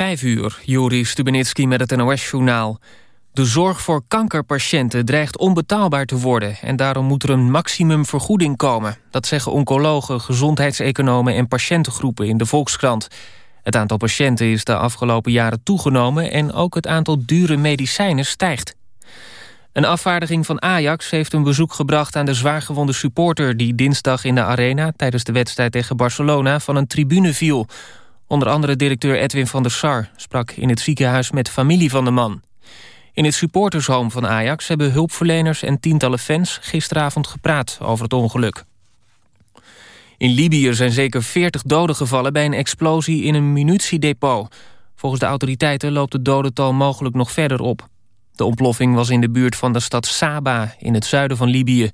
Vijf uur, Joris Stubenitski met het NOS-journaal. De zorg voor kankerpatiënten dreigt onbetaalbaar te worden... en daarom moet er een maximumvergoeding komen. Dat zeggen oncologen, gezondheidseconomen en patiëntengroepen in de Volkskrant. Het aantal patiënten is de afgelopen jaren toegenomen... en ook het aantal dure medicijnen stijgt. Een afvaardiging van Ajax heeft een bezoek gebracht aan de zwaargewonde supporter... die dinsdag in de arena tijdens de wedstrijd tegen Barcelona van een tribune viel... Onder andere directeur Edwin van der Sar sprak in het ziekenhuis met familie van de man. In het supportershome van Ajax hebben hulpverleners en tientallen fans gisteravond gepraat over het ongeluk. In Libië zijn zeker 40 doden gevallen bij een explosie in een munitiedepot. Volgens de autoriteiten loopt het dodental mogelijk nog verder op. De ontploffing was in de buurt van de stad Saba in het zuiden van Libië.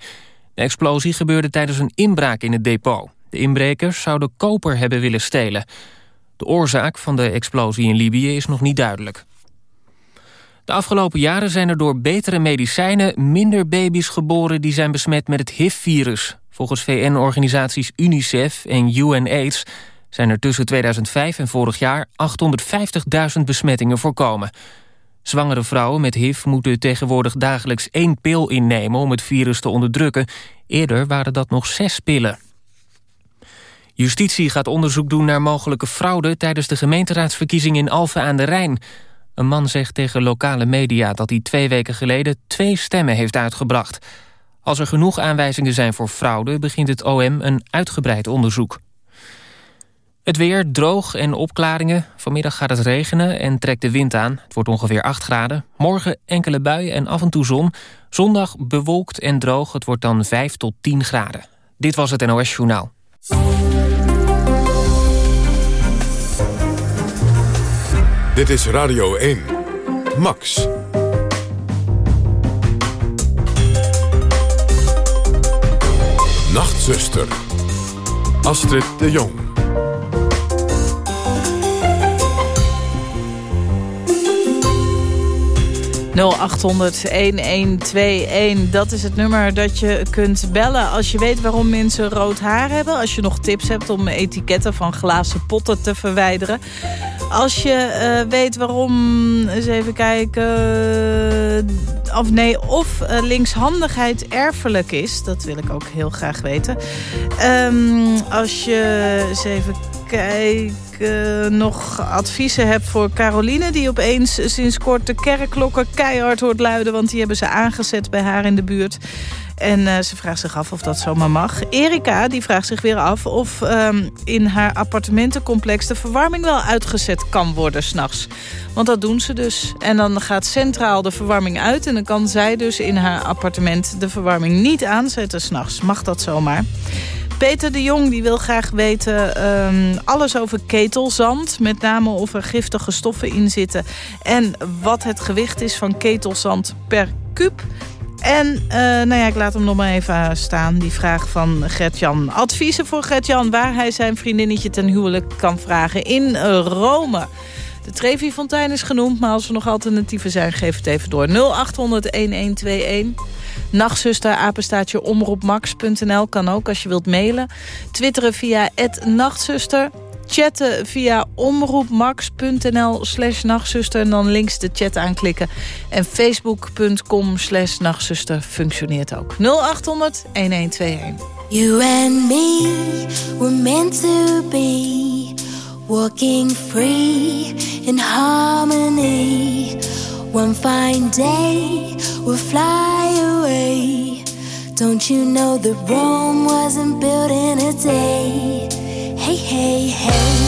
De explosie gebeurde tijdens een inbraak in het depot. De inbrekers zouden koper hebben willen stelen. De oorzaak van de explosie in Libië is nog niet duidelijk. De afgelopen jaren zijn er door betere medicijnen... minder baby's geboren die zijn besmet met het HIV-virus. Volgens VN-organisaties UNICEF en UNAIDS... zijn er tussen 2005 en vorig jaar 850.000 besmettingen voorkomen. Zwangere vrouwen met HIV moeten tegenwoordig dagelijks één pil innemen... om het virus te onderdrukken. Eerder waren dat nog zes pillen. Justitie gaat onderzoek doen naar mogelijke fraude... tijdens de gemeenteraadsverkiezing in Alphen aan de Rijn. Een man zegt tegen lokale media dat hij twee weken geleden... twee stemmen heeft uitgebracht. Als er genoeg aanwijzingen zijn voor fraude... begint het OM een uitgebreid onderzoek. Het weer droog en opklaringen. Vanmiddag gaat het regenen en trekt de wind aan. Het wordt ongeveer 8 graden. Morgen enkele buien en af en toe zon. Zondag bewolkt en droog. Het wordt dan 5 tot 10 graden. Dit was het NOS Journaal. Dit is Radio 1. Max. Nachtzuster. Astrid de Jong. 0800-1121. Dat is het nummer dat je kunt bellen als je weet waarom mensen rood haar hebben. Als je nog tips hebt om etiketten van glazen potten te verwijderen. Als je uh, weet waarom, eens even kijken... Of nee, of uh, linkshandigheid erfelijk is. Dat wil ik ook heel graag weten. Um, als je eens even kijken uh, nog adviezen heb voor Caroline... die opeens sinds kort de kerkklokken keihard hoort luiden... want die hebben ze aangezet bij haar in de buurt. En uh, ze vraagt zich af of dat zomaar mag. Erika die vraagt zich weer af of um, in haar appartementencomplex... de verwarming wel uitgezet kan worden s'nachts. Want dat doen ze dus. En dan gaat centraal de verwarming uit... en dan kan zij dus in haar appartement de verwarming niet aanzetten s'nachts. Mag dat zomaar? Peter de Jong die wil graag weten um, alles over ketelzand. Met name of er giftige stoffen in zitten. En wat het gewicht is van ketelzand per kuub. En uh, nou ja, ik laat hem nog maar even staan, die vraag van Gertjan. Adviezen voor Gertjan waar hij zijn vriendinnetje ten huwelijk kan vragen in Rome. De Trevi-fontein is genoemd, maar als er nog alternatieven zijn, geef het even door. 0800-1121. Nachtzuster, apenstaatje omroepmax.nl kan ook als je wilt mailen. Twitteren via nachtzuster. Chatten via omroepmax.nl slash nachtzuster. En dan links de chat aanklikken. En facebook.com slash nachtzuster functioneert ook. 0800 1121. You and me were meant to be Walking free in harmony One fine day we'll fly away. Don't you know that Rome wasn't built in a day? Hey, hey, hey.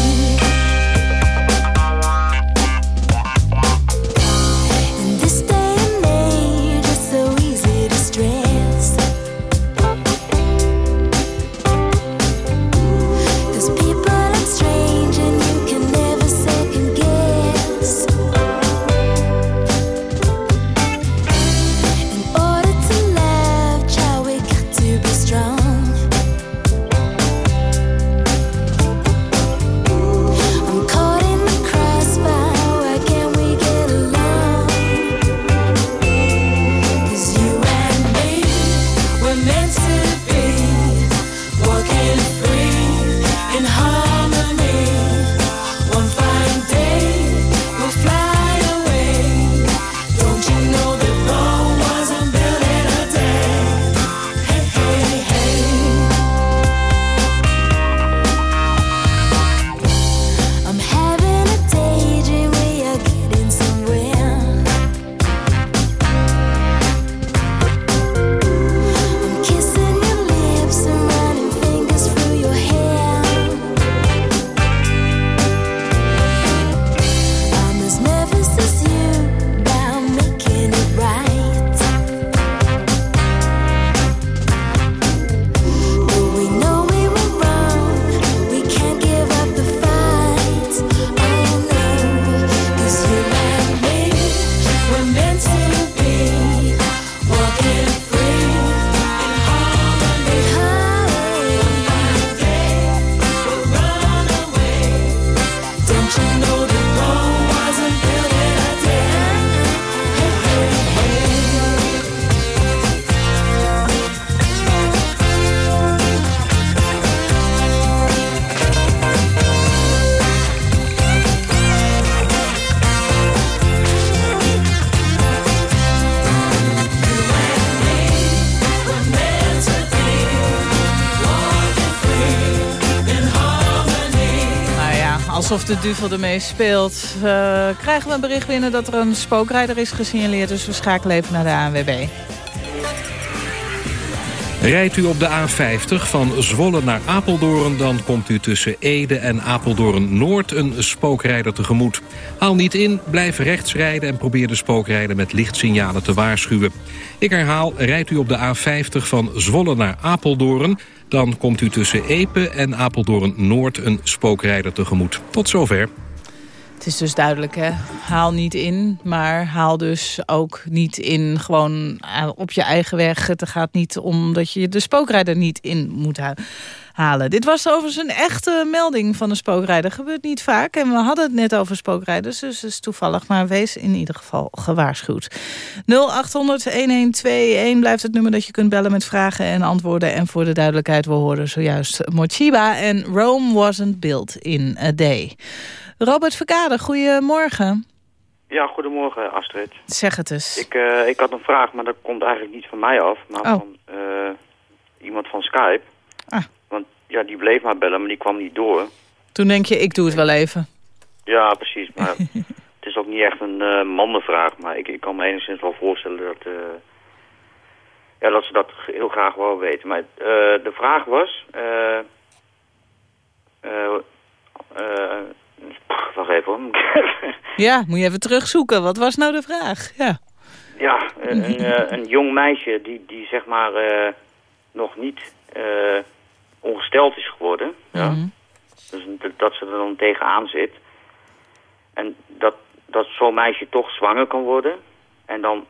De duvel ermee speelt... Uh, krijgen we een bericht binnen dat er een spookrijder is gesignaleerd. Dus we schakelen even naar de ANWB. Rijdt u op de A50 van Zwolle naar Apeldoorn... dan komt u tussen Ede en Apeldoorn-Noord een spookrijder tegemoet. Haal niet in, blijf rechts rijden... en probeer de spookrijder met lichtsignalen te waarschuwen. Ik herhaal, rijdt u op de A50 van Zwolle naar Apeldoorn... Dan komt u tussen Epe en Apeldoorn-Noord een spookrijder tegemoet. Tot zover. Het is dus duidelijk, hè? haal niet in, maar haal dus ook niet in gewoon eh, op je eigen weg. Het gaat niet om dat je de spookrijder niet in moet halen. Dit was overigens een echte melding van een spookrijder. Gebeurt niet vaak. En we hadden het net over spookrijders, dus het is toevallig. Maar wees in ieder geval gewaarschuwd. 0800-1121 blijft het nummer dat je kunt bellen met vragen en antwoorden. En voor de duidelijkheid, we horen zojuist Mochiba en Rome wasn't built in a day. Robert Verkade, goedemorgen. Ja, goedemorgen Astrid. Zeg het eens. Ik, uh, ik had een vraag, maar dat komt eigenlijk niet van mij af. Maar oh. van uh, iemand van Skype. Ah ja, die bleef maar bellen, maar die kwam niet door. Toen denk je, ik doe het wel even. Ja, precies. Maar het is ook niet echt een uh, mannenvraag. Maar ik, ik kan me enigszins wel voorstellen dat, ja, dat ze dat heel graag wel weten. Maar de vraag was... wacht even hoor. ja, moet je even terugzoeken. Wat was nou de vraag? Ja, ja een, een jong meisje die, die zeg maar nog niet ongesteld is geworden. Ja? Mhm. Dus dat ze er dan tegenaan zit. En dat, dat zo'n meisje toch zwanger kan worden. En dan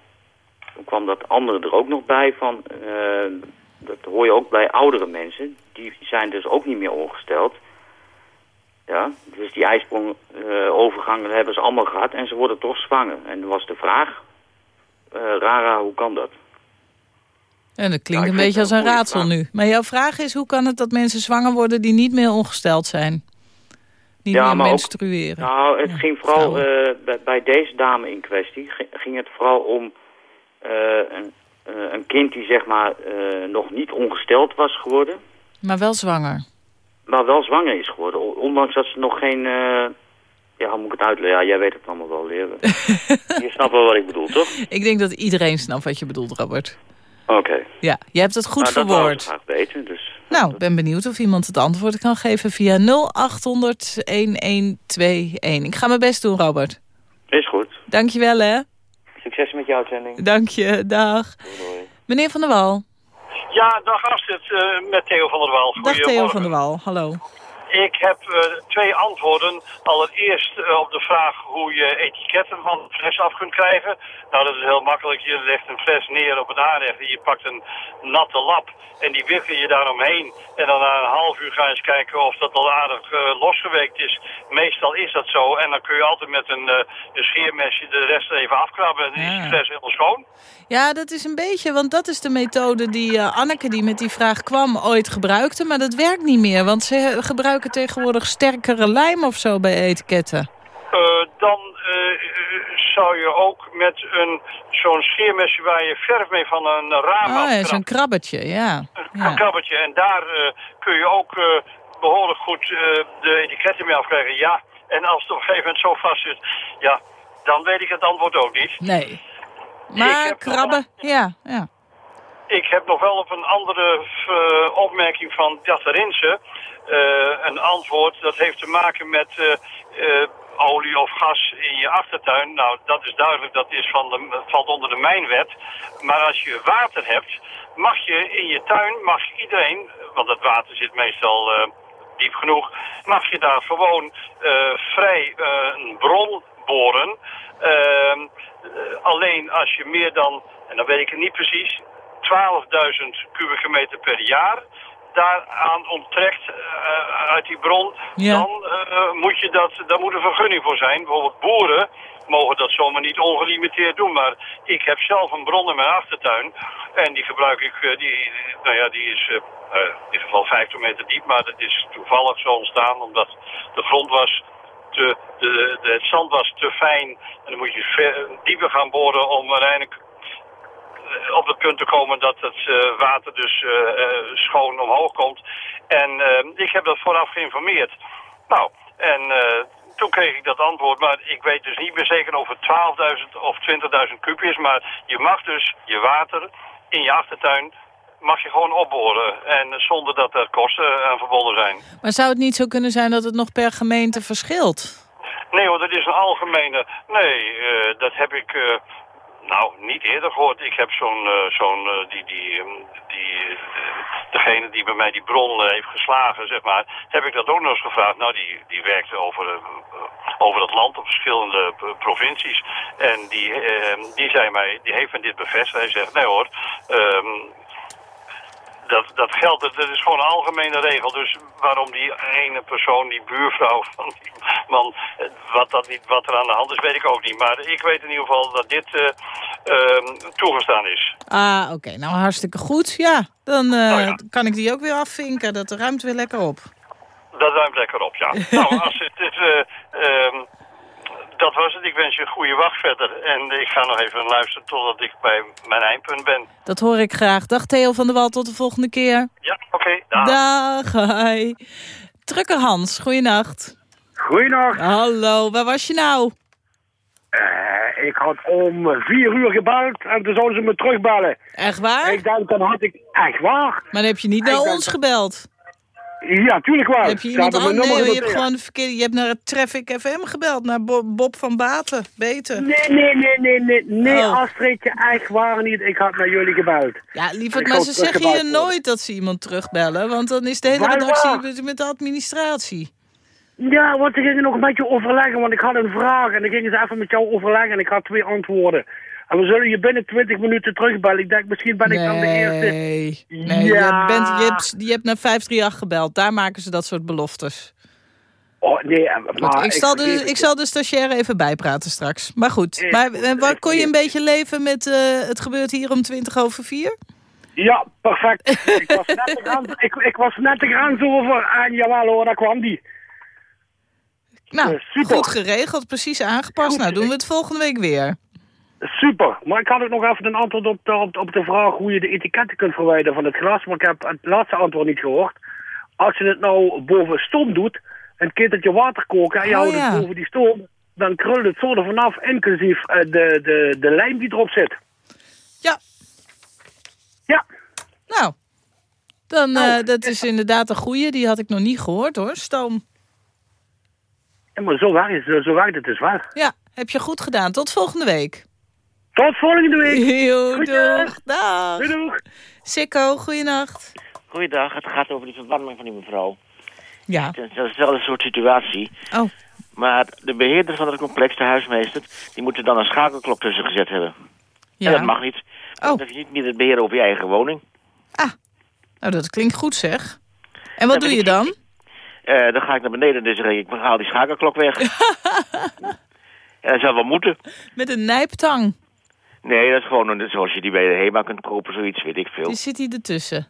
kwam dat andere er ook nog bij van... Uh, dat hoor je ook bij oudere mensen. Die zijn dus ook niet meer ongesteld. Ja, dus die ijsprong uh, overgangen hebben ze allemaal gehad. En ze worden toch zwanger. En dan was de vraag... Uh, Rara, hoe kan dat? En dat klinkt een beetje als een raadsel nu. Maar jouw vraag is, hoe kan het dat mensen zwanger worden die niet meer ongesteld zijn? Niet meer menstrueren. nou, het ging vooral uh, bij, bij, deze dame in kwestie, ging het vooral om een, een, kind die zeg maar nog niet ongesteld was geworden. Maar wel zwanger. Maar wel zwanger is geworden, ondanks dat ze nog geen... Ja, hoe moet ik het uitleggen? Ja, jij weet het allemaal wel leren. je snapt wel wat ik bedoel, toch? Ik denk dat iedereen snapt wat je bedoelt, Robert. Oké. Ja, je hebt het goed nou, verwoord. Dat graag weten, dus... Nou, ik ben benieuwd of iemand het antwoord kan geven via 0800-1121. Ik ga mijn best doen, Robert. Is goed. Dankjewel, hè. Succes met jouw zending. Dank je, dag. Doei, Meneer Van der Wal. Ja, dag Astrid, uh, met Theo van der Wal. Dag Theo van der Wal, hallo. Ik heb uh, twee antwoorden. Allereerst uh, op de vraag hoe je etiketten van de fles af kunt krijgen. Nou, dat is heel makkelijk. Je legt een fles neer op een aanrecht en je pakt een natte lap en die wikkel je daaromheen. En dan na een half uur ga je eens kijken of dat al aardig uh, losgeweekt is. Meestal is dat zo. En dan kun je altijd met een, een scheermesje de rest even afkrabben en dan is die fles helemaal schoon. Ja, dat is een beetje, want dat is de methode die Anneke die met die vraag kwam ooit gebruikte. Maar dat werkt niet meer, want ze gebruiken gebruiken tegenwoordig sterkere lijm of zo bij etiketten? Uh, dan uh, zou je ook met een zo'n scheermesje waar je verf mee van een raam Ah, ja, zo'n krabbetje, ja. Een ja. krabbetje. En daar kun je ook behoorlijk goed de etiketten mee afkrijgen. Ja, en als het op een gegeven moment zo vast zit, ja, dan weet ik het antwoord ook niet. Nee. Maar krabben, ja, ja. Ik heb nog wel op een andere uh, opmerking van Jatarinse uh, een antwoord. Dat heeft te maken met uh, olie of gas in je achtertuin. Nou, dat is duidelijk, dat is van de, valt onder de mijnwet. Maar als je water hebt, mag je in je tuin, mag iedereen, want het water zit meestal diep genoeg, mag je daar gewoon vrij een bron boren. Ehm, alleen als je meer dan, en dan weet ik het niet precies, 12.000 kubieke meter per jaar daaraan onttrekt uh, uit die bron, Ja. dan, uh, moet je dat, daar moet een vergunning voor zijn. Bijvoorbeeld boeren mogen dat zomaar niet ongelimiteerd doen. Maar ik heb zelf een bron in mijn achtertuin. En die gebruik ik, uh, die, nou ja, die is in ieder geval 50 meter diep. Maar dat is toevallig zo ontstaan omdat de grond was te, de, de, het zand was te fijn. En dan moet je ver, dieper gaan boren om uiteindelijk op het punt te komen dat het uh, water dus uh, uh, schoon omhoog komt. En ik heb dat vooraf geïnformeerd. Nou, en toen kreeg ik dat antwoord, maar ik weet dus niet meer zeker of het 12.000 of 20.000 kub is. Maar je mag dus je water in je achtertuin mag je gewoon opboren. En zonder dat er kosten aan verbonden zijn. Maar zou het niet zo kunnen zijn dat het nog per gemeente verschilt? Nee hoor, dat is een algemene... Nee, uh, dat heb ik... Uh, nou, niet eerder gehoord. Ik heb zo'n... Uh, zo'n die, die, die, degene die bij mij die bron heeft geslagen, zeg maar... heb ik dat ook nog eens gevraagd. Nou, die, die werkte over, over het land op verschillende provincies. En die, die zei mij... Die heeft me dit bevestigd. Hij zegt, nee hoor... Um, dat, dat geldt, dat is gewoon een algemene regel. Dus waarom die ene persoon, die buurvrouw van die man, wat, dat niet, wat er aan de hand is, weet ik ook niet. Maar ik weet in ieder geval dat dit uh, uh, toegestaan is. Ah, oké. Okay. Nou, hartstikke goed. Ja, dan uh, oh, ja. kan ik die ook weer afvinken. Dat ruimt weer lekker op. Dat ruimt lekker op, ja. nou, als het is... Um, dat was het. Ik wens je een goede wacht verder. En ik ga nog even luisteren totdat ik bij mijn eindpunt ben. Dat hoor ik graag. Dag Theo van der Wal, tot de volgende keer. Ja, oké. Okay, dag. Dag, hi. Trucker Hans, goeienacht. Goeienacht. Hallo, waar was je nou? Uh, ik had om vier uur gebeld en toen zouden ze me terugbellen. Echt waar? Ik denk, dan had ik... Echt waar? Maar dan heb je niet naar ons gebeld? Ja, tuurlijk wel. Heb je iemand aan? Nee, je hebt gewoon de verkeerde. Je hebt naar het Traffic FM gebeld, naar Bob van Baten. Beter. Nee, nee, nee, nee, nee, nee, oh. Astridje, echt waar niet. Ik had naar jullie gebeld. Ja, lieverd, maar ze zeggen hier nooit dat ze iemand terugbellen, want dan is de hele redactie met de administratie. Ja, want ze gingen nog een beetje overleggen, want ik had een vraag en dan gingen ze even met jou overleggen en ik had twee antwoorden. En we zullen je binnen 20 minuten terugbellen. Ik denk, misschien ben ik nee, dan de eerste. Nee, ja. je, bent, je, hebt, je hebt naar 538 gebeld. Daar maken ze dat soort beloftes. Oh, nee, maar... ik, zal de, ik zal de stagiaire even bijpraten straks. Maar goed, eh, maar waar kon je een beetje leven met... Uh, het gebeurt hier om 20 over 4? Ja, perfect. ik, was net de grens, ik, ik was net de grens over en jawel hoor, daar kwam die. Nou, uh, goed geregeld, precies aangepast. Goed, nou, doen we het volgende week weer. Super, maar ik had ook nog even een antwoord op de, op, op de vraag hoe je de etiketten kunt verwijderen van het glas. Maar ik heb het laatste antwoord niet gehoord. Als je het nou boven stoom doet, een je water koken en je oh, houdt ja. het boven die stoom, dan krult het zo er vanaf, inclusief uh, de, de, de lijm die erop zit. Ja. Ja. Nou, dan, nou, uh, dat is inderdaad een goeie. Die had ik nog niet gehoord hoor, stoom. Ja, maar zo werkt het, zo werkt het dus waar. Ja, heb je goed gedaan. Tot volgende week. Tot volgende week. Yo, doeg. Dag. Doeg. Sikko, goeienacht. Goeiedag, het gaat over die verwarming van die mevrouw. Ja. Het is dezelfde soort situatie. Oh. Maar de beheerder van het complex, de huismeester, die moet er dan een schakelklok tussen gezet hebben. Ja. En dat mag niet. Oh. Dan heb je niet meer het beheer over je eigen woning. Ah, nou dat klinkt goed zeg. En wat doe je dan? Uh, dan ga ik naar beneden en dan zeg ik, ik haal die schakelklok weg. ja, dat zou wel moeten. Met een nijptang. Nee, dat is gewoon een, zoals je die bij de HEMA kunt kopen, zoiets, weet ik veel. Die zit hier ertussen.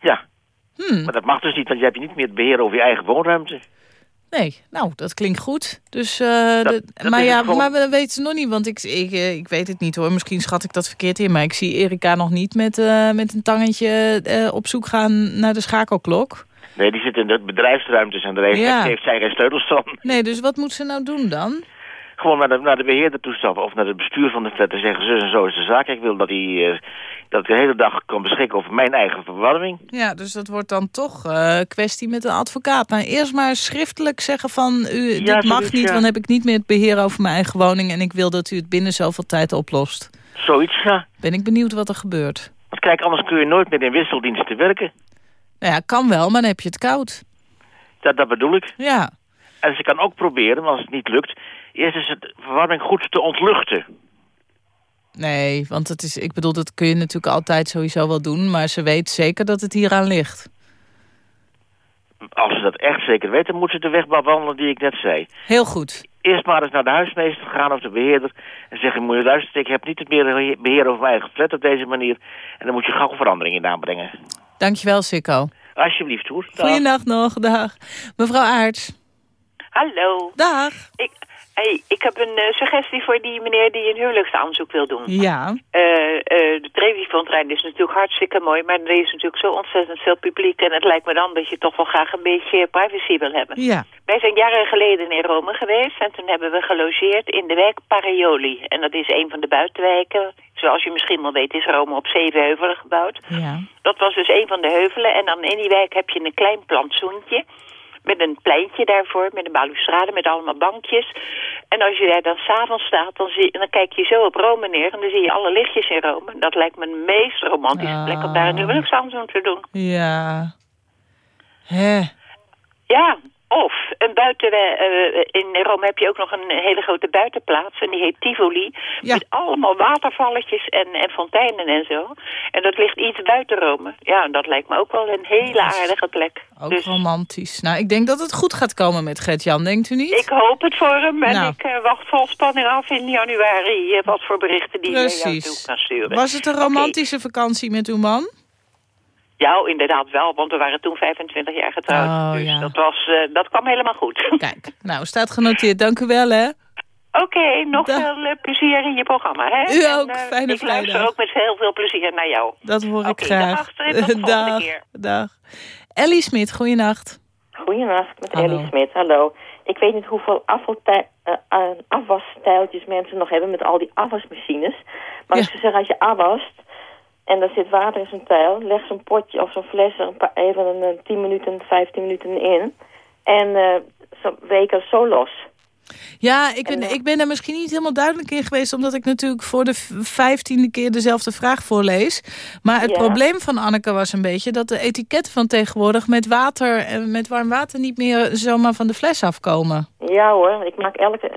Ja. Hmm. Maar dat mag dus niet, want je hebt niet meer het beheer over je eigen woonruimte. Nee, nou, dat klinkt goed. Dus, uh, dat, de, dat maar ja, gewoon... maar we weten ze nog niet, want ik, ik, ik weet het niet hoor. Misschien schat ik dat verkeerd in, maar ik zie Erika nog niet met, uh, met een tangetje uh, op zoek gaan naar de schakelklok. Nee, die zit in de bedrijfsruimtes en daar heeft, Ja. heeft zij geen sleutels van. Nee, dus wat moet ze nou doen dan? Gewoon naar de, naar de beheerder toestappen of naar het bestuur van de flat en zeggen... zo en zo is de zaak, ik wil dat hij eh, dat ik de hele dag kan beschikken over mijn eigen verwarming. Ja, dus dat wordt dan toch eh kwestie met een advocaat. Nou, eerst maar schriftelijk zeggen van... u Ja, dit mag zoiets, niet, ja. want heb ik niet meer het beheer over mijn eigen woning... en ik wil dat u het binnen zoveel tijd oplost. Zoiets, ja. Ben ik benieuwd wat er gebeurt. Want kijk, anders kun je nooit meer in wisseldiensten werken. Nou ja, kan wel, maar dan heb je het koud. Dat, dat bedoel ik. Ja, En ze kan ook proberen, maar als het niet lukt... eerst is het verwarming goed te ontluchten. nee, want het is, ik bedoel, dat kun je natuurlijk altijd sowieso wel doen... maar ze weet zeker dat het hieraan ligt. Als ze dat echt zeker weten, moeten ze de weg bewandelen die ik net zei. Heel goed. Eerst maar eens naar de huismeester gaan of de beheerder... en zeggen, moet je luisteren, ik heb niet het meer beheer over mijn eigen flat op deze manier... en dan moet je gauw verandering in aanbrengen. Dankjewel, Sikko. Alsjeblieft, hoor. Dag. Goeienacht nog, dag. Mevrouw Aarts. Hallo. Dag. Ik, hey, ik heb een uh, suggestie voor die meneer die een huwelijksaanzoek wil doen. Ja. Uh, uh, de Trevi-fontein is natuurlijk hartstikke mooi, maar er is natuurlijk zo ontzettend veel publiek. En het lijkt me dan dat je toch wel graag een beetje privacy wil hebben. Ja. Wij zijn jaren geleden in Rome geweest en toen hebben we gelogeerd in de wijk Parioli. En dat is een van de buitenwijken. Zoals je misschien wel weet is Rome op zeven heuvelen gebouwd. Ja. Dat was dus een van de heuvelen en dan in die wijk heb je een klein plantsoentje met een pleintje daarvoor, met een balustrade, met allemaal bankjes. En als je daar dan s'avonds staat, dan, zie, dan kijk je zo op Rome neer... en dan zie je alle lichtjes in Rome. Dat lijkt me de meest romantische plek om daar een huwelijksaanzoen te doen. Ja. Hè. Ja, of een buiten, uh, in Rome heb je ook nog een hele grote buitenplaats. En die heet Tivoli. Ja. Met allemaal watervalletjes en, en fonteinen en zo. En dat ligt iets buiten Rome. Ja, dat lijkt me ook wel een hele aardige plek. Ook Dus romantisch. Nou, ik denk dat het goed gaat komen met Gert-Jan, denkt u niet? ik hoop het voor hem. En Nou. ik eh, wacht vol spanning af in januari eh, wat voor berichten die hij jou toe kan sturen. Was het een romantische vakantie met uw man? Ja, inderdaad wel, want we waren toen 25 jaar getrouwd. Oh, dus ja. dat, was, eh, dat kwam helemaal goed. Kijk, nou, staat genoteerd. Dank u wel, hè. Oké, nog veel eh, plezier in je programma. Hè? U En, ook. eh, Fijne ik luister vrijdag. ook met heel veel plezier naar jou. Dat hoor ik graag. dag, Astrid. Tot de volgende dag, keer. dag. Ellie Smit, goeienacht. Goedenacht, met Hallo. Ellie Smit. Hallo. Ik weet niet hoeveel afwasstijltjes mensen nog hebben met al die afwasmachines. Maar Ja. ik zou zeggen, als je afwast en er zit water in zo'n tijl, leg zo'n potje of zo'n fles er een paar, even een, eh, 10 minuten, 15 minuten in. En eh zo weken zo los. Ja, ik ben, En, eh, ik ben er misschien niet helemaal duidelijk in geweest... omdat ik natuurlijk voor de vijftiende keer dezelfde vraag voorlees. Maar het Ja. probleem van Anneke was een beetje... dat de etiketten van tegenwoordig met water en met warm water... niet meer zomaar van de fles afkomen. Ja hoor, ik maak elke,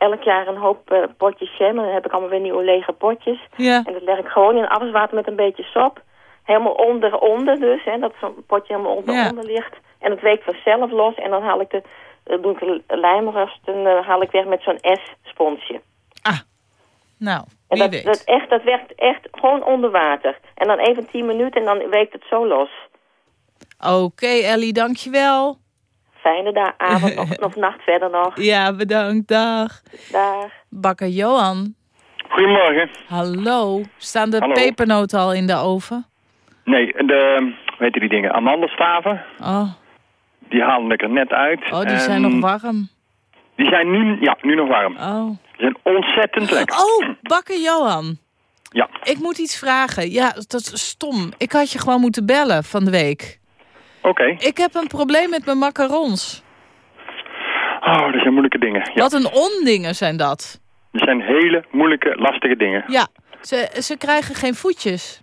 elk jaar een hoop eh, potjes jam. En dan heb ik allemaal weer nieuwe lege potjes. Ja, En dat leg ik gewoon in afwaswater met een beetje sop. Helemaal onder, onder dus. Hè, dat zo'n potje helemaal onder, Ja. onder ligt. En het weekt vanzelf los. En dan haal ik de, dan doe ik de lijmrust en eh, haal ik weg met zo'n S-sponsje. nou, En dat, weet. dat, echt, dat werkt echt gewoon onder water. En dan even 10 minuten en dan weekt het zo los. Oké, Ellie, dankjewel. Fijne da avond of, of nacht verder nog. Ja, bedankt, dag. Dag. Bakker Johan, Goedemorgen. hallo. Staan de Hallo. pepernoten al in de oven? Nee, de, weet je die dingen, amandelstaven, Oh, die halen ik er net uit. oh die zijn nog warm. Die zijn nu, ja, nu nog warm. Oh. Die zijn ontzettend lekker. Oh, bakker Johan. Ja. Ik moet iets vragen. Ja, dat is stom. Ik had je gewoon moeten bellen van de week. Oké. Ik heb een probleem met mijn macarons. Oh, dat zijn moeilijke dingen. Ja. Wat een ondingen zijn dat. Dat zijn hele moeilijke, lastige dingen. Ja, ze, ze krijgen geen voetjes.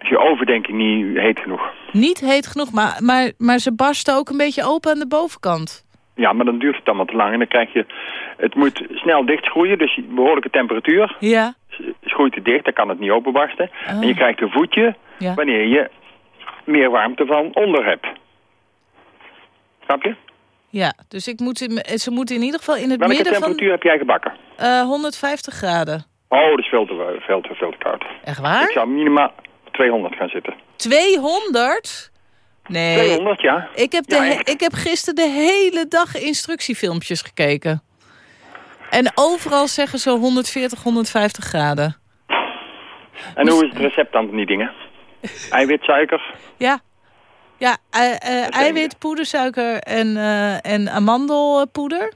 Je overdenking niet heet genoeg. Niet heet genoeg, maar, maar, maar ze barsten ook een beetje open aan de bovenkant. Ja, maar dan duurt het allemaal te lang. En dan krijg je... Het moet snel dichtschroeien, dus behoorlijke temperatuur. Ja, Schroeit het dicht, dan kan het niet openbarsten. Oh. En je krijgt een voetje ja. wanneer je meer warmte van onder hebt. Snap je? Ja, dus ik moet in, ze moeten in ieder geval in het Welke midden van temperatuur heb jij gebakken? eh, 150 graden. Oh, dat is veel te, veel te, veel te koud. Echt Ik waar? zou minimaal 200 gaan zitten. 200? Nee. 200, ja. Ik heb, de Ja, ik heb gisteren de hele dag instructiefilmpjes gekeken. En overal zeggen ze 140, 150 graden. En hoe is het recept dan van die dingen? Eiwit, suiker? Ja. Ja, eh, eh, eiwit, poedersuiker en, eh, en amandelpoeder.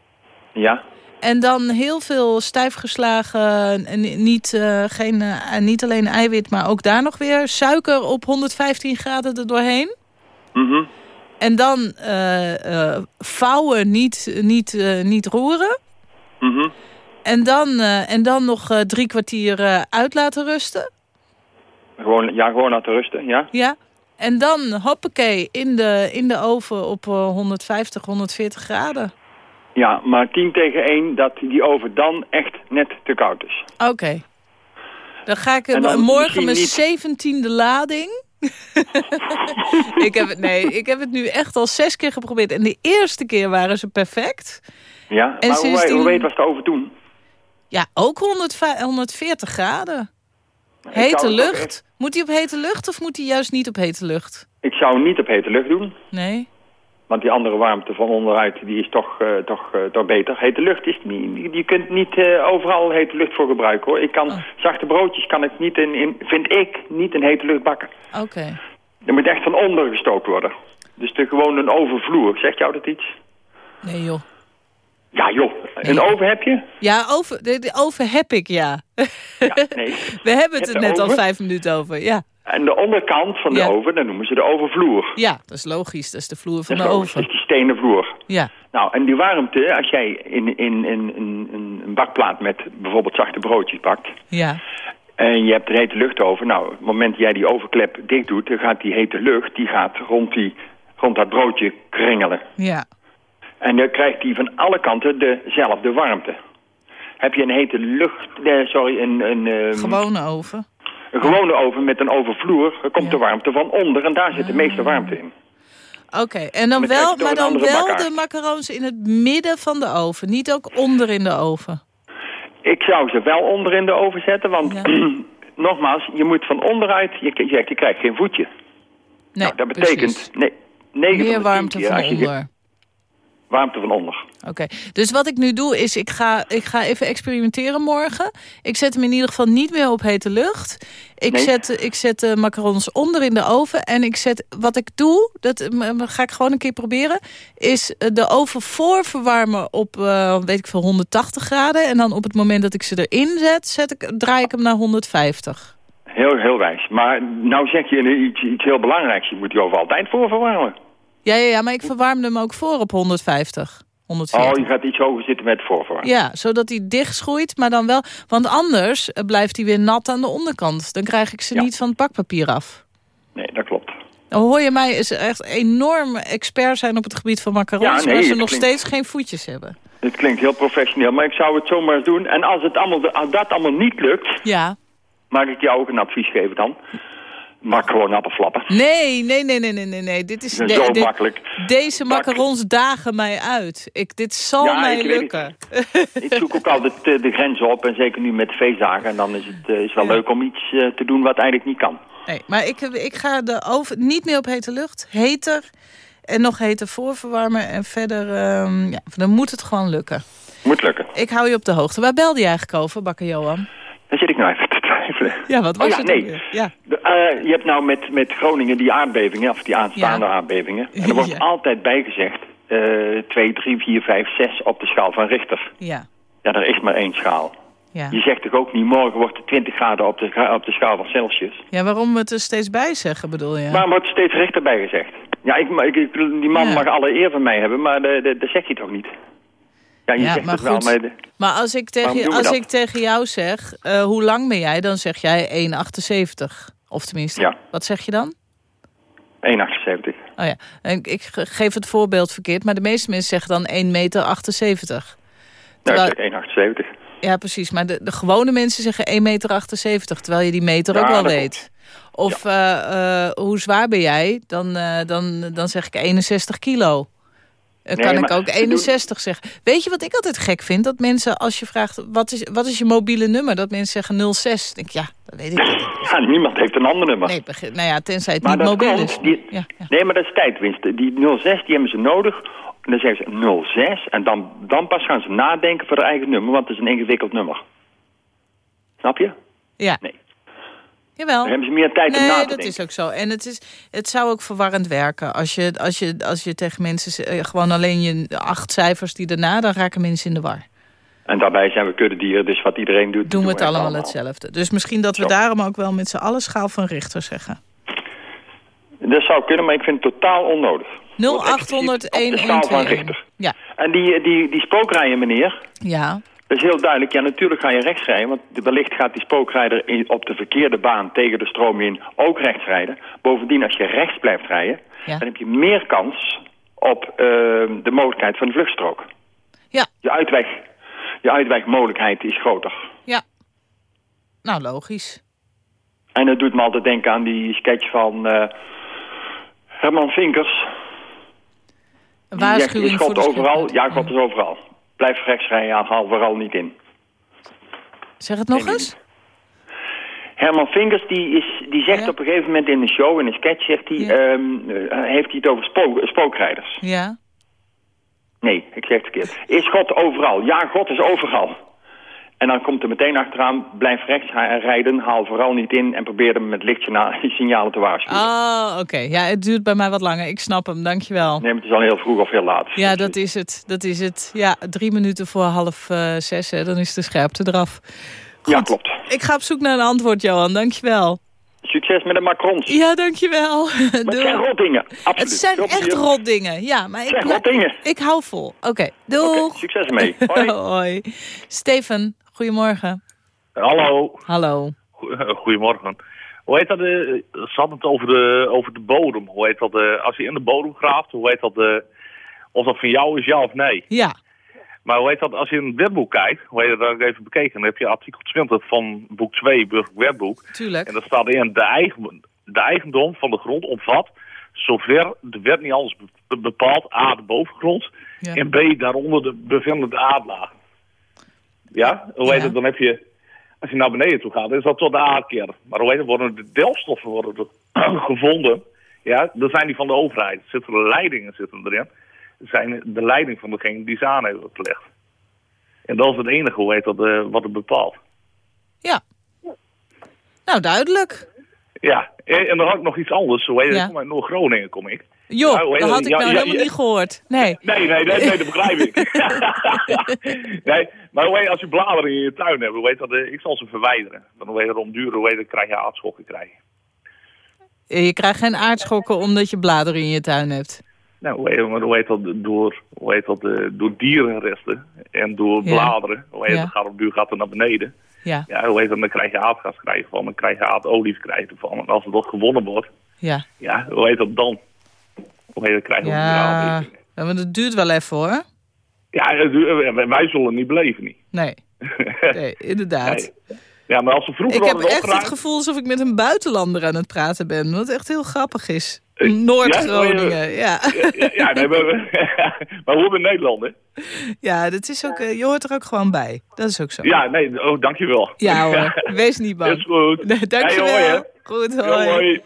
Ja. En dan heel veel stijf geslagen, en niet, eh, geen, niet alleen eiwit, maar ook daar nog weer suiker op 115 graden er doorheen. Mhm. En dan vouwen, niet, niet, niet roeren. Mhm. En dan, eh, en dan nog eh, drie kwartier eh, uit laten rusten. Gewoon, ja, gewoon laten rusten, ja. Ja. En dan, hoppakee, in de, in de oven op eh, 150, 140 graden. Ja, maar 10 tegen 1 dat die oven dan echt net te koud is. Oké. Dan ga ik dan morgen mijn zeventiende lading. ik, heb het, nee, ik heb het nu echt al zes keer geprobeerd. En de eerste keer waren ze perfect. Ja, En maar hoe, sindsdien- hoe weet was het over toen? Ja, ook 105 140 graden. Hete lucht. Moet hij op hete lucht of moet hij juist niet op hete lucht? Ik zou niet op hete lucht doen. Nee. Want die andere warmte van onderuit die is toch, eh, toch, eh, toch beter. Hete lucht is niet... Je kunt niet eh, overal hete lucht voor gebruiken hoor. Ik kan Oh. zachte broodjes kan ik niet in, in, vind ik, niet in hete lucht bakken. Oké. Er moet echt van onder gestookt worden. Dus de, gewoon een overvloer. Zegt jou dat iets? Nee joh. Ja joh, een oven heb je? Ja, over, de, de oven heb ik, ja. Nee. We hebben het er net al oven. vijf minuten over, ja. En de onderkant van de Ja. oven, dat noemen ze de overvloer. Ja, dat is logisch. Dat is de vloer van de oven. Dat is die stenen vloer. Ja. Nou, en die warmte, als jij in, in, in, in, in een bakplaat met bijvoorbeeld zachte broodjes bakt... Ja. en je hebt er hete lucht over... nou, op het moment dat jij die ovenklep dicht doet... dan gaat die hete lucht die gaat rond, die, rond dat broodje kringelen. Ja. En dan krijgt die van alle kanten dezelfde warmte. Heb je een hete lucht... eh, sorry, een... een ehm, Gewone oven. Een gewone oven met een overvloer, dan komt de warmte van onder en daar zit de meeste warmte in. Oké, en dan wel, maar dan wel de macarons in het midden van de oven. Niet ook onder in de oven. Ik zou ze wel onder in de oven zetten, want nogmaals, je moet van onderuit, je, je krijgt geen voetje. Nee, nou, dat betekent nee, 9 Meer van de 10 warmte van onder. Warmte van onder. Oké, dus wat ik nu doe is, ik ga, ik ga even experimenteren morgen. Ik zet hem in ieder geval niet meer op hete lucht. Ik, Nee. zet, ik zet de macarons onder in de oven. En ik zet, wat ik doe, dat eh, ga ik gewoon een keer proberen... is eh, de oven voorverwarmen op, eh, weet ik veel, 180 graden. En dan op het moment dat ik ze erin zet, zet ik, draai ik hem naar 150. Heel, heel wijs. Maar nou zeg je iets, iets heel belangrijks. Je moet die oven altijd voorverwarmen. Ja, ja, ja, maar ik verwarmde hem ook voor op 150. 140. Oh, je gaat iets hoger zitten met voorverwarmen. Ja, zodat hij dicht schroeit, maar dan wel... Want anders eh, blijft hij weer nat aan de onderkant. Dan krijg ik ze niet van het bakpapier af. Nee, dat klopt. Dan hoor je mij is echt enorm expert zijn op het gebied van macarons... Ja, nee, maar ze nog klinkt- steeds geen voetjes hebben. Het klinkt heel professioneel, maar ik zou het zomaar doen. En als, het allemaal, als dat allemaal niet lukt, Ja. mag ik jou ook een advies geven dan. Maak gewoon appelflappen. Nee, nee, nee, nee, nee, nee, nee. Dit is zo dit- makkelijk. Deze macarons dagen mij uit. Ik, dit zal Ja, mij ik lukken. Ik zoek ook altijd eh, de grenzen op, en zeker nu met feestdagen. En dan is het eh, is wel leuk om iets eh, te doen wat eigenlijk niet kan. Nee, maar ik, ik ga de oven niet meer op hete lucht. Heter en nog heter voorverwarmen. En verder, ehm, ja, dan moet het gewoon lukken. Moet lukken. Ik hou je op de hoogte. Waar belde je eigenlijk over, bakker Johan? Dan zit ik nou even te twijfelen. Ja, wat was Oh ja, het nee. Ja. De, eh, je hebt nou met, met Groningen die aardbevingen, of die aanstaande Ja. aardbevingen. En er wordt Ja. altijd bijgezegd, eh 2, 3, 4, 5, 6 op de schaal van Richter. Ja. Ja, er is maar één schaal. Ja. Je zegt toch ook niet, morgen wordt het 20 graden op de, op de schaal van Celsius. ja, waarom we het er steeds bij zeggen, bedoel je? Maar wordt steeds Richter bijgezegd. Ja, ik, ik, die man mag alle eer van mij hebben, maar dat zeg je toch niet? Ja, je Ja, zegt maar het wel, goed. maar... Maar als ik tegen, als ik tegen jou zeg, eh, hoe lang ben jij? Dan zeg jij 1,78. Of tenminste, Ja. wat zeg je dan? 1,78. Oh ja, en ik ge- geef het voorbeeld verkeerd, maar de meeste mensen zeggen dan 1,78 meter. Nou, Terwijl- zeg 1,78. Ja, precies. Maar de, de gewone mensen zeggen 1,78 meter, terwijl je die meter Ja, ook wel weet. Of eh, eh, hoe zwaar ben jij? Dan, dan, dan zeg ik 61 kilo. Dan Nee, kan ik ook ze doen- 61 zeggen. Weet je wat ik altijd gek vind? Dat mensen, als je vraagt, wat is, wat is je mobiele nummer? Dat mensen zeggen 06. Dan denk ik, ja, dat weet ik niet. Ja, niemand heeft een ander nummer. Nee, nou ja, tenzij het Maar niet mobiel is. die- Ja, Nee, maar dat is tijdwinst. Die 06 die hebben ze nodig. En dan zeggen ze 06. En dan, dan pas gaan ze nadenken voor hun eigen nummer. Want het is een ingewikkeld nummer. Snap je? ja. Nee. Jawel. Dan hebben ze meer tijd om nee, na te dat denken. is ook zo. En het, is, het zou ook verwarrend werken. Als je, als je, als je tegen mensen eh, gewoon alleen je acht cijfers die daarna, dan raken mensen in de war. En daarbij zijn we kuddedieren. Dus wat iedereen doet... Doen we het allemaal hetzelfde. Dus misschien dat we Zo. daarom ook wel met z'n allen schaal van Richter zeggen. Dat zou kunnen, maar ik vind het totaal onnodig. 0800 Op de schaal van Richter. Ja. En die, die, die spookrijen, meneer... Ja. Dat is heel duidelijk. Ja, natuurlijk ga je rechts rijden. Want wellicht gaat die spookrijder in, op de verkeerde baan tegen de stroom in ook rechts rijden. Bovendien, als je rechts blijft rijden... Ja. dan heb je meer kans op eh, de mogelijkheid van de vluchtstrook. Ja. Je, uitweg, je uitwijkmogelijkheid is groter. Ja. Nou, logisch. En het doet me altijd denken aan die sketch van eh, Herman Vinkers. Een Die zegt, waarschuwing voor God de overal? Ja, God is overal. Blijf rechts rijden, haal vooral niet in. Zeg het nog eens? Herman Vinkers die is, die zegt op een gegeven moment in een show, in een sketch, zegt hij, ehm, eh, heeft hij het over spook, spookrijders. Ja. Nee, ik zeg het verkeerd. Is God overal? Ja, God is overal. En dan komt er meteen achteraan, blijf rechts rijden, haal vooral niet in en probeer hem met lichtsignalen te waarschuwen. Oh, oké. Ja, het duurt bij mij wat langer. Ik snap hem, dankjewel. Nee, maar het is al heel vroeg of heel laat. Ja, dat is het. Dat is het. Ja, drie minuten voor half eh, zes, hè. dan is de scherpte eraf. Ja, klopt. Ik ga op zoek naar een antwoord, Johan. Dankjewel. Succes met de Macrons. Ja, Maar dankjewel. het Doei. zijn rotdingen, absoluut. Het zijn echt plezier. rotdingen. Ja, maar ik, ik hou vol. Oké, doeg. succes ermee. Hoi. Hoi. Steven, goedemorgen. Hallo. Hallo. Goe- Goedemorgen. Hoe heet dat? eh, Ze hadden het over de, over de bodem. Hoe heet dat? eh, als je in de bodem graaft, hoe heet dat? eh, of dat van jou is ja of nee. Ja. Maar hoe heet dat? Als je in het wetboek kijkt, hoe heet dat? Dat heb ik even bekeken. Dan heb je artikel 20 van boek 2, burgerlijk wetboek. Tuurlijk. En daar staat in, de, eigen, de eigendom van de grond omvat, zover de wet niet anders be- bepaalt, A, de bovengrond, Ja. en B, daaronder de bevindende aardlagen. Ja? Hoe heet Ja. het? Dan heb je, als je naar beneden toe gaat, is dat tot de aardkern. Maar hoe heet het? Worden de delfstoffen worden er gevonden. Ja, dat zijn die van de overheid. Er zitten leidingen zitten erin. Dat zijn de leiding van degene die ze aan hebben gelegd. En dat is het enige, hoe heet dat, eh, wat het bepaalt. Ja. Nou, duidelijk. Ja, en, en dan had ik nog iets anders. Hoe heet het? Ja. Kom uit Noord-Groningen, kom ik. Joh, dat het? had ik nou ja, helemaal ja. niet gehoord. Nee. Nee, nee, nee, nee, dat begrijp ik. nee, maar hoe heet, als je bladeren in je tuin hebt, hoe heet dat, eh, ik zal ze verwijderen. Dan hoe heet het, om duren, hoe heet het, krijg je aardschokken krijgen. Je krijgt geen aardschokken omdat je bladeren in je tuin hebt. Nou, hoe heet, hoe heet dat, door, hoe heet dat, eh, door dierenresten en door Ja. bladeren, hoe heet Ja. het, gaat op duur gaat het naar beneden. Ja. Ja, hoe heet dat, dan krijg je aardgas krijgen van, dan krijg je aardolie krijgen ervan. En als het dat gewonnen wordt, Ja. ja, hoe heet dat dan? Hoe heet dat, krijg je ook Ja. ja, maar dat duurt wel even hoor. Ja, duurt- wij- zullen niet beleven niet. Nee. Nee, inderdaad. Nee. Ja, maar als ze vroeger Ik heb echt het gevoel alsof ik met een buitenlander aan het praten ben. Wat echt heel grappig is. Eh, Noord-Groningen, ja. Ja, ja, nee, maar, maar hoe hebben we Nederland, hè? Ja, dat is ook, eh, je hoort er ook gewoon bij. Dat is ook zo. Ja, nee, oh, dankjewel. Ja hoor, wees niet bang. Is goed. Dankjewel. Hey, hoi. Goed, Ja, hoi.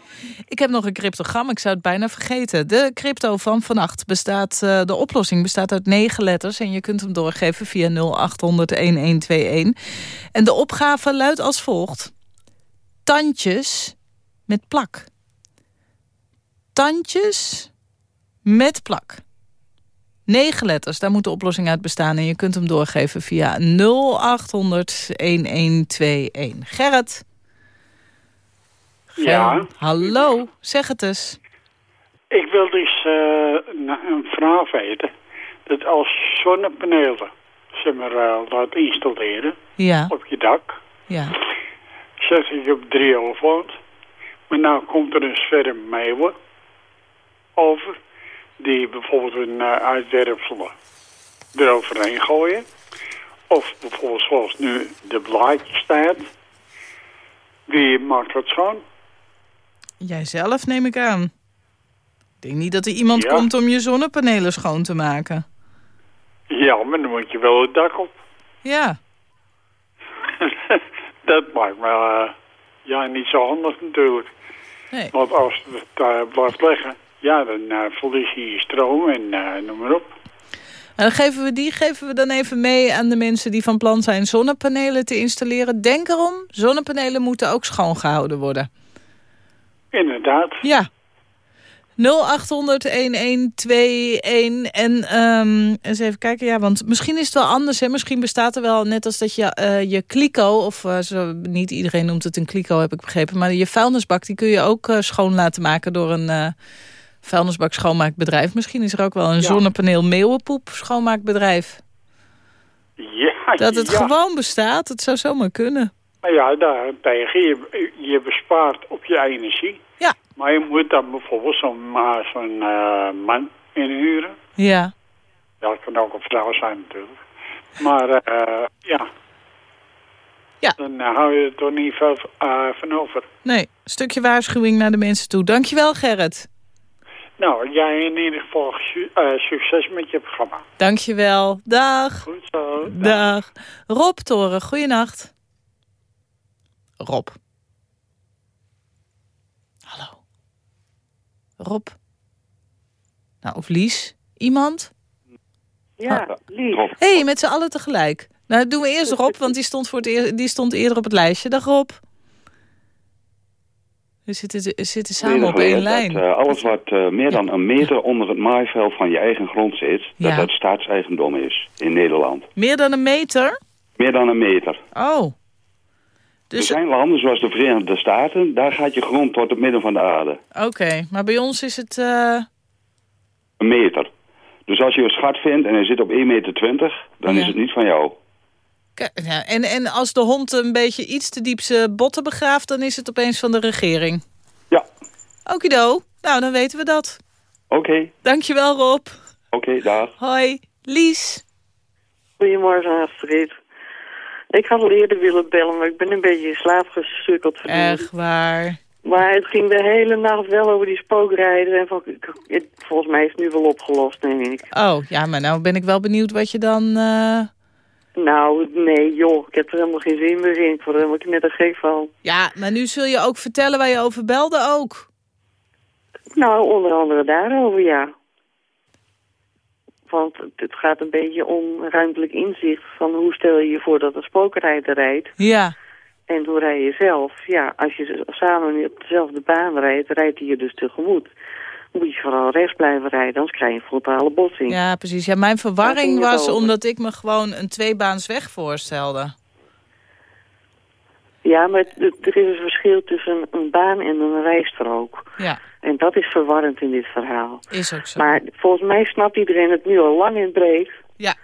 Ik heb nog een cryptogram, ik zou het bijna vergeten. De crypto van vannacht bestaat, eh, de oplossing bestaat uit negen letters... en je kunt hem doorgeven via 0800-1121. En de opgave luidt als volgt. Tandjes met plak. Tandjes met plak. Negen letters, daar moet de oplossing uit bestaan. En je kunt hem doorgeven via 0800-1121. Gerrit. Ja. Hallo, zeg het eens. Ik wil dus eh, een vraag weten. Dat als zonnepanelen zeg maar, eh, laat installeren Ja, op je dak, ja. zet ik op 3 volt. Maar nou komt er een zwerm meeuwen over, die bijvoorbeeld een uh, uitwerpselen eroverheen gooien. Of bijvoorbeeld zoals nu de blaadjes staat. Wie maakt dat schoon? Jijzelf neem ik aan. Ik denk niet dat er iemand Ja. komt om je zonnepanelen schoon te maken. Ja, maar dan moet je wel het dak op. Ja, dat maakt me eh, ja, niet zo handig natuurlijk. Nee. Want als het daar blijft liggen, ja, dan eh, verlies je je stroom en eh, noem maar op. en dan geven we die geven we dan even mee aan de mensen die van plan zijn zonnepanelen te installeren. Denk erom, zonnepanelen moeten ook schoongehouden worden. Inderdaad. Ja. 0800-1121. En ehm, eens even kijken, ja, want misschien is het wel anders. Hè? Misschien bestaat er wel, net als dat je eh, je kliko... of zo, niet iedereen noemt het een kliko, heb ik begrepen... maar je vuilnisbak, die kun je ook schoon laten maken... door een vuilnisbak schoonmaakbedrijf. Misschien is er ook wel een zonnepaneel meeuwenpoep schoonmaakbedrijf. Ja, Dat het ja. gewoon bestaat, het zou zomaar kunnen. Maar ja, daartegen, je, je bespaart op je energie. Ja. Maar je moet dan bijvoorbeeld zo'n uh, zo'n eh, man inhuren. Ja. Ja, het kan ook een vrouw zijn natuurlijk. Maar eh, ja, Ja. Dan uh, hou je er toch niet veel uh, van over. Nee, stukje waarschuwing naar de mensen toe. Dankjewel, Gerrit. Nou, jij in ieder geval uh, succes met je programma. Dankjewel. Dag. Goed zo. Dag. Rob Toren, goeienacht. Rob. Hallo. Rob. Nou, of Lies. Iemand? Ja, Lies. Hé, hey, met z'n allen tegelijk. Nou, doen we eerst Rob, want die stond, voor het eer, die stond eerder op het lijstje. Dag Rob. We zitten, zitten samen op één lijn. Dat, uh, alles wat uh, meer dan een meter onder het maaiveld van je eigen grond zit... dat dat staatseigendom is in Nederland. Meer dan een meter? Meer dan een meter. Oh. Dus... Er zijn landen zoals de Verenigde Staten, daar gaat je grond tot het midden van de aarde. Oké, okay, maar bij ons is het... Uh... Een meter. Dus als je een schat vindt en hij zit op 1,20 meter, dan ja. is het niet van jou. Ja, en, en als de hond een beetje iets te diep zijn botten begraaft... dan is het opeens van de regering? Ja. Okido. Nou, dan weten we dat. Oké. Okay. Dankjewel, Rob. Oké, okay, dag. Hoi. Lies. Goedemorgen, Astrid. Ik had al eerder willen bellen, maar ik ben een beetje in slaap gesukkeld. Echt waar? Maar het ging de hele nacht wel over die spookrijder. En vol, volgens mij is het nu wel opgelost, denk ik. Oh, ja, maar nou ben ik wel benieuwd wat je dan... Uh... Nou, nee, joh. Ik heb er helemaal geen zin meer in. Ik word er helemaal net een gek van. Ja, maar nu zul je ook vertellen waar je over belde ook. Nou, onder andere daarover, ja. Want het gaat een beetje om ruimtelijk inzicht van hoe stel je je voor dat een spookrijder rijdt. Ja. En hoe rij je zelf? Ja, als je samen op dezelfde baan rijdt, rijdt hij je dus tegemoet. Moet je vooral rechts blijven rijden, anders krijg je een frontale botsing. Ja, precies. Ja, mijn verwarring was omdat ik me gewoon een tweebaansweg voorstelde. Ja, maar er is een verschil tussen een baan en een rijstrook. Ja. En dat is verwarrend in dit verhaal. Is ook zo. Maar volgens mij snapt iedereen het nu al lang in breed. Ja.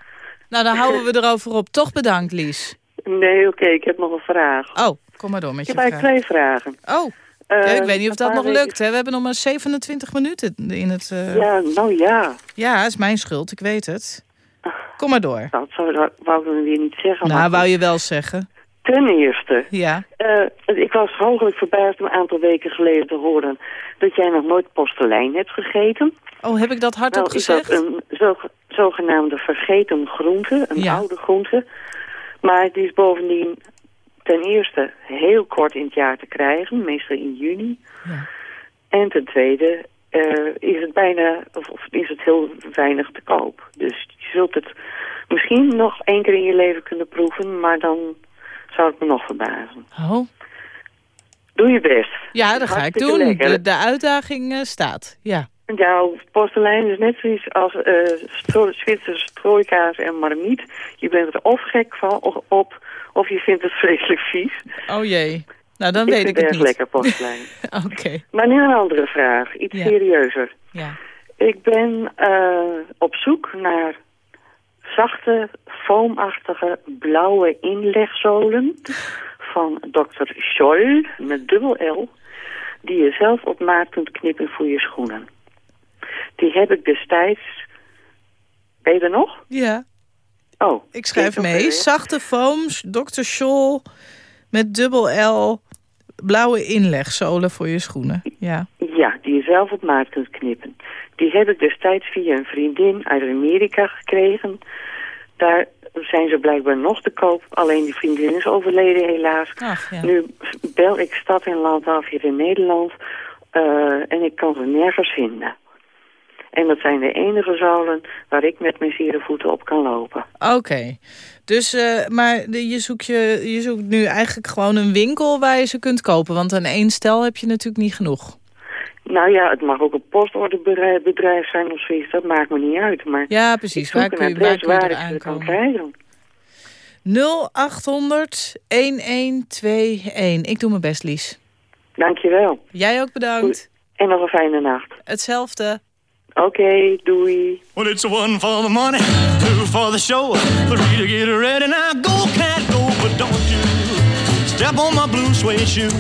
Nou, dan houden we erover op. Toch bedankt, Lies. Nee, oké. Okay, ik heb nog een vraag. Oh, kom maar door met je vraag. Ik heb twee vragen. Oh. Uh, ja, ik weet niet of dat nog lukt. Hè? We hebben nog maar 27 minuten in het... Uh... Ja, nou ja. Ja, is mijn schuld. Ik weet het. Kom maar door. Nou, dat wou ik weer niet zeggen. Nou, wou je wel zeggen. Ten eerste. Ja. Uh, ik was hooglijk verbaasd een aantal weken geleden te horen... dat jij nog nooit postelijn hebt gegeten. Oh, heb ik dat hardop nou, gezegd? Is dat een zo, zogenaamde vergeten groente, een ja. oude groente. Maar die is bovendien ten eerste heel kort in het jaar te krijgen, meestal in juni. Ja. En ten tweede uh, is het bijna, of, of, is het heel weinig te koop. Dus je zult het misschien nog één keer in je leven kunnen proeven, maar dan zou het me nog verbazen. Oh. Doe je best. Ja, dat ga ik doen. De, de, uitdaging uh, staat, ja. Ja, porselein is net zoiets als uh, Zwitserse strooikaas en marmiet. Je bent er of gek van of, op, of je vindt het vreselijk vies. Oh jee. Nou, dan weet ik het niet. erg lekker porselein. Oké. Okay. Maar nu een andere vraag. Iets ja. serieuzer. Ja. Ik ben uh, op zoek naar zachte, foamachtige, blauwe inlegzolen van Dr. Scholl met dubbel L, die je zelf op maat kunt knippen voor je schoenen. Die heb ik destijds... Ben je er nog? Ja. Oh. Ik schrijf mee. Zachte foams, Dr. Scholl met dubbel L, blauwe inlegzolen voor je schoenen. Ja. Ja, die je zelf op maat kunt knippen. Die heb ik destijds via een vriendin uit Amerika gekregen. Daar zijn ze blijkbaar nog te koop. Alleen die vriendin is overleden helaas. Ach, ja. Nu bel ik stad en land af hier in Nederland. Uh, en ik kan ze nergens vinden. En dat zijn de enige zolen waar ik met mijn zere voeten op kan lopen. Oké. Okay. Dus, uh, maar je, zoekt je, je zoekt nu eigenlijk gewoon een winkel waar je ze kunt kopen. Want aan één stel heb je natuurlijk niet genoeg. Nou ja, het mag ook een postorderbedrijf zijn of zoiets. Dat maakt me niet uit. Maar ja, precies. Waar kun je, waar kun je waar ik kan krijgen. 0800 1121. Ik doe mijn best, Lies. Dankjewel. Jij ook bedankt. En nog een fijne nacht. Hetzelfde. Okay, doei. Well, it's one for the money, two for the show, three to get ready. Now go, cat, go, but don't you step on my blue suede shoe.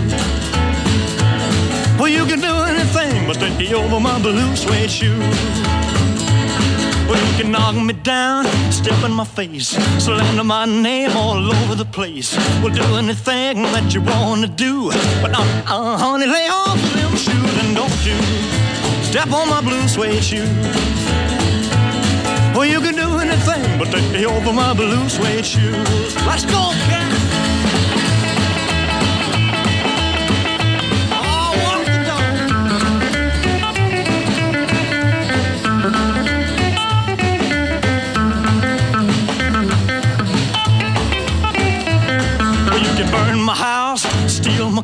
Well, you can do anything but stay over my blue suede shoe. Well, you can knock me down, step in my face, slander my name all over the place. Well, do anything that you wanna do, but uh, uh, honey, lay off step on my blue suede shoe. Well, you can do anything but take me over my blue suede shoes. Let's go, cat.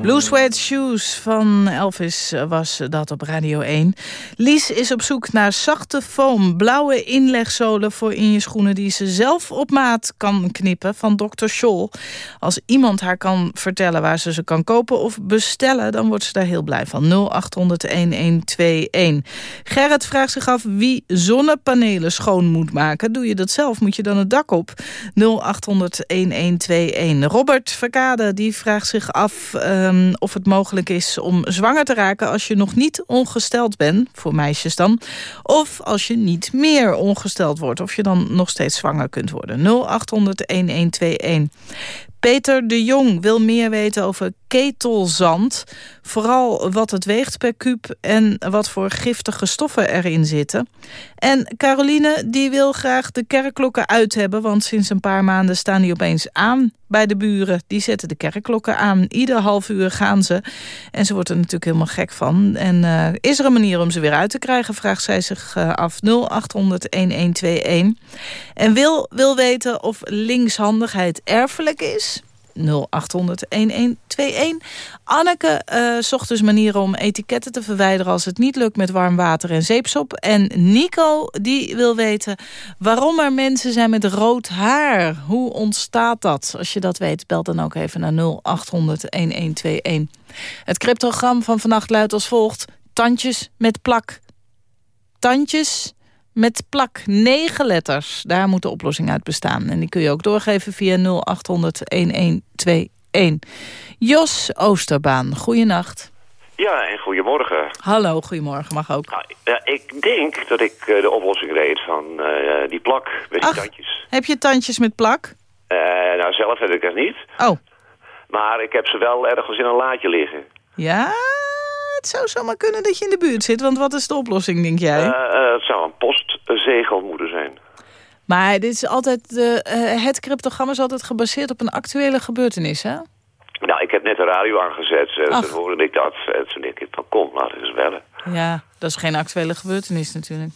Blue Suede Shoes van Elvis was dat op Radio 1. Lies is op zoek naar zachte foam, blauwe inlegzolen voor in je schoenen... die ze zelf op maat kan knippen van Dr. Scholl. Als iemand haar kan vertellen waar ze ze kan kopen of bestellen... dan wordt ze daar heel blij van. 0800-1121. Gerrit vraagt zich af wie zonnepanelen schoon moet maken. Doe je dat zelf? Moet je dan het dak op? 0800-1121. Robert Verkade die vraagt zich af... ehm, of het mogelijk is om zwanger te raken als je nog niet ongesteld bent, voor meisjes dan. Of als je niet meer ongesteld wordt, of je dan nog steeds zwanger kunt worden. 0800-1121. Peter de Jong wil meer weten over ketelzand. Vooral wat het weegt per kuub en wat voor giftige stoffen erin zitten. En Caroline die wil graag de kerkklokken uit hebben... want sinds een paar maanden staan die opeens aan bij de buren. Die zetten de kerkklokken aan. Ieder half uur gaan ze. En ze wordt er natuurlijk helemaal gek van. En eh, is er een manier om ze weer uit te krijgen? Vraagt zij zich eh, af 0800-1121. En wil, wil weten of linkshandigheid erfelijk is... 0800-1121. Anneke eh, zocht dus manieren om etiketten te verwijderen... als het niet lukt met warm water en zeepsop. En Nico die wil weten waarom er mensen zijn met rood haar. Hoe ontstaat dat? Als je dat weet, bel dan ook even naar 0800-1121. Het cryptogram van vannacht luidt als volgt. Tandjes met plak. Tandjes met plak. Negen letters. Daar moet de oplossing uit bestaan. En die kun je ook doorgeven via 0800-1121. Jos Oosterbaan, goeienacht. Ja, en goedemorgen. Hallo, goedemorgen, mag ook. Nou, ja, ik denk dat ik eh, de oplossing weet van eh, die plak met die tandjes. Heb je tandjes met plak? Eh, nou, zelf heb ik dat niet. Oh. Maar ik heb ze wel ergens in een laadje liggen. Ja, het zou zomaar kunnen dat je in de buurt zit. Want wat is de oplossing, denk jij? Het zou een moeten zijn. Maar dit is altijd, eh, eh, het cryptogram is altijd gebaseerd op een actuele gebeurtenis, hè? Nou, ik heb net de radio aangezet. en Ach. toen hoorde ik dat. En toen denk ik van, kom, laat eens bellen. Ja, dat is geen actuele gebeurtenis natuurlijk.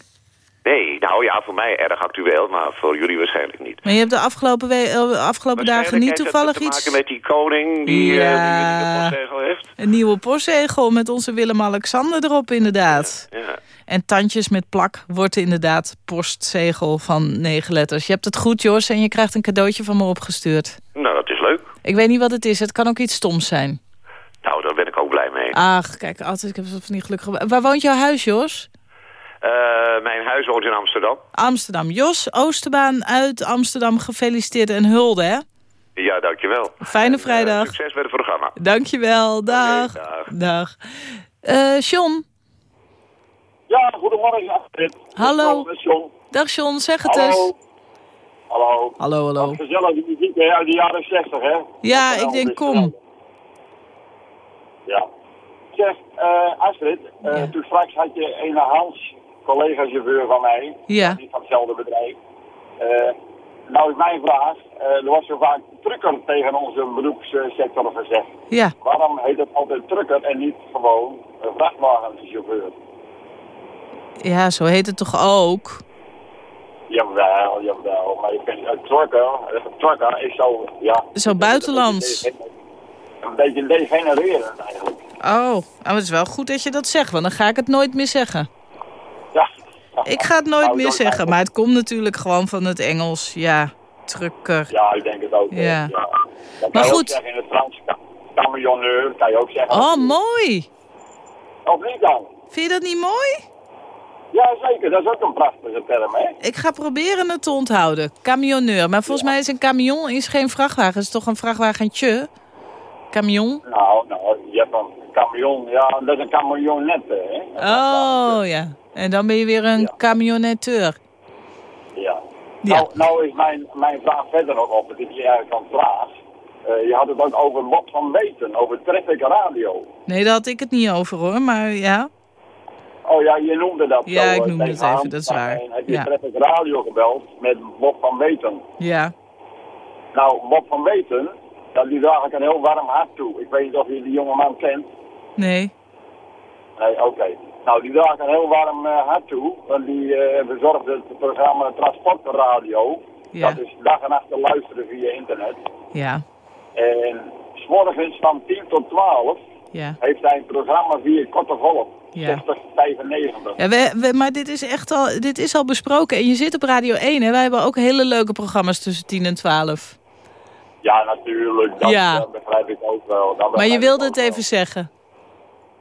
Nee, nou ja, voor mij erg actueel, maar voor jullie waarschijnlijk niet. Maar je hebt de afgelopen, we eh, afgelopen dagen niet toevallig te iets... maken met die koning die, eh, Ja. die de postzegel heeft. Een nieuwe postzegel met onze Willem-Alexander erop inderdaad. Ja. En tandjes met plak wordt inderdaad postzegel van negen letters. Je hebt het goed, Jos, en je krijgt een cadeautje van me opgestuurd. Nou, dat is leuk. Ik weet niet wat het is. Het kan ook iets stoms zijn. Nou, daar ben ik ook blij mee. Ach, kijk, altijd, ik heb van die gelukkige... Waar woont jouw huis, Jos? Eh, mijn huis woont in Amsterdam. Amsterdam. Jos Oosterbaan uit Amsterdam. Gefeliciteerd en hulde, hè? Ja, dankjewel. Fijne vrijdag. Succes met het programma. Dankjewel. Dag. dag. Eh, John. Ja, goedemorgen. Astrid. Hallo. John. Dag John, zeg het Hallo. eens. Hallo. Hallo, hallo. Wat gezellig, die muziek hè, uit de jaren 60, hè? Ja, ik denk kom. Ja. Zeg, eh, Astrid, eh, toen straks had je een Hans, collega-chauffeur van mij, Ja. die van hetzelfde bedrijf. Eh, nou is mijn vraag, eh, er wordt zo vaak trucker tegen onze beroepssector gezegd. Ja. Waarom heet het altijd trucker en niet gewoon vrachtwagenchauffeur? Ja, zo heet het toch ook? Jawel, jawel, maar je kunt een trucker, een trucker is zo, ja... Zo buitenlands. Een beetje degenererend eigenlijk. Oh, maar het is wel goed dat je dat zegt, want dan ga ik het nooit meer zeggen. Ja. Ik ga het nooit Nou, meer zeggen, maar het komt natuurlijk gewoon van het Engels. Ja, trucker. Ja, ik denk het ook. Ja. Dat Maar kan je ook goed. zeggen in het Frans, camionneur, kan je ook zeggen. Oh, mooi. Of niet dan? Vind je dat niet mooi? Ja, zeker. Dat is ook een prachtige term, hè? Ik ga proberen het te onthouden. Camionneur. Maar volgens mij is een camion is geen vrachtwagen. Het is toch een vrachtwagentje? Camion? Nou, nou, hebt een camion. Ja, dat is een camionnet, hè? Oh, ja. En dan ben je weer een camionetteur. Ja. Nou, nou is mijn, mijn vraag verder nog op, ik je eigenlijk aan vraag. Eh, je had het ook over Bob van Weten, over Traffic Radio. Nee, daar had ik het niet over hoor, maar ja. Oh ja, je noemde dat Ja, zo, ik eh, noemde het even, dat is waar. En heb je Ja. Traffic Radio gebeld met Bob van Weten. Ja. Nou, Bob van Weten, dat die draag ik een heel warm hart toe. Ik weet niet of je die jonge man kent. Nee. Nee, oké. Nou, die draag ik een heel warm eh, hart toe. Want die eh verzorgt het programma Transportradio. Ja. Dat is dag en nacht te luisteren via internet. Ja. En s'morgens van 10 tot 12 Ja. heeft hij een programma via Korte Golf. Ja. 60, 95. Ja, we, we- maar dit is echt al, dit is al besproken. En je zit op Radio 1, hè? Wij hebben ook hele leuke programma's tussen 10 en 12. Ja, natuurlijk. Dat, Ja. dat begrijp ik ook wel. Dat Maar je wilde het wel. even zeggen.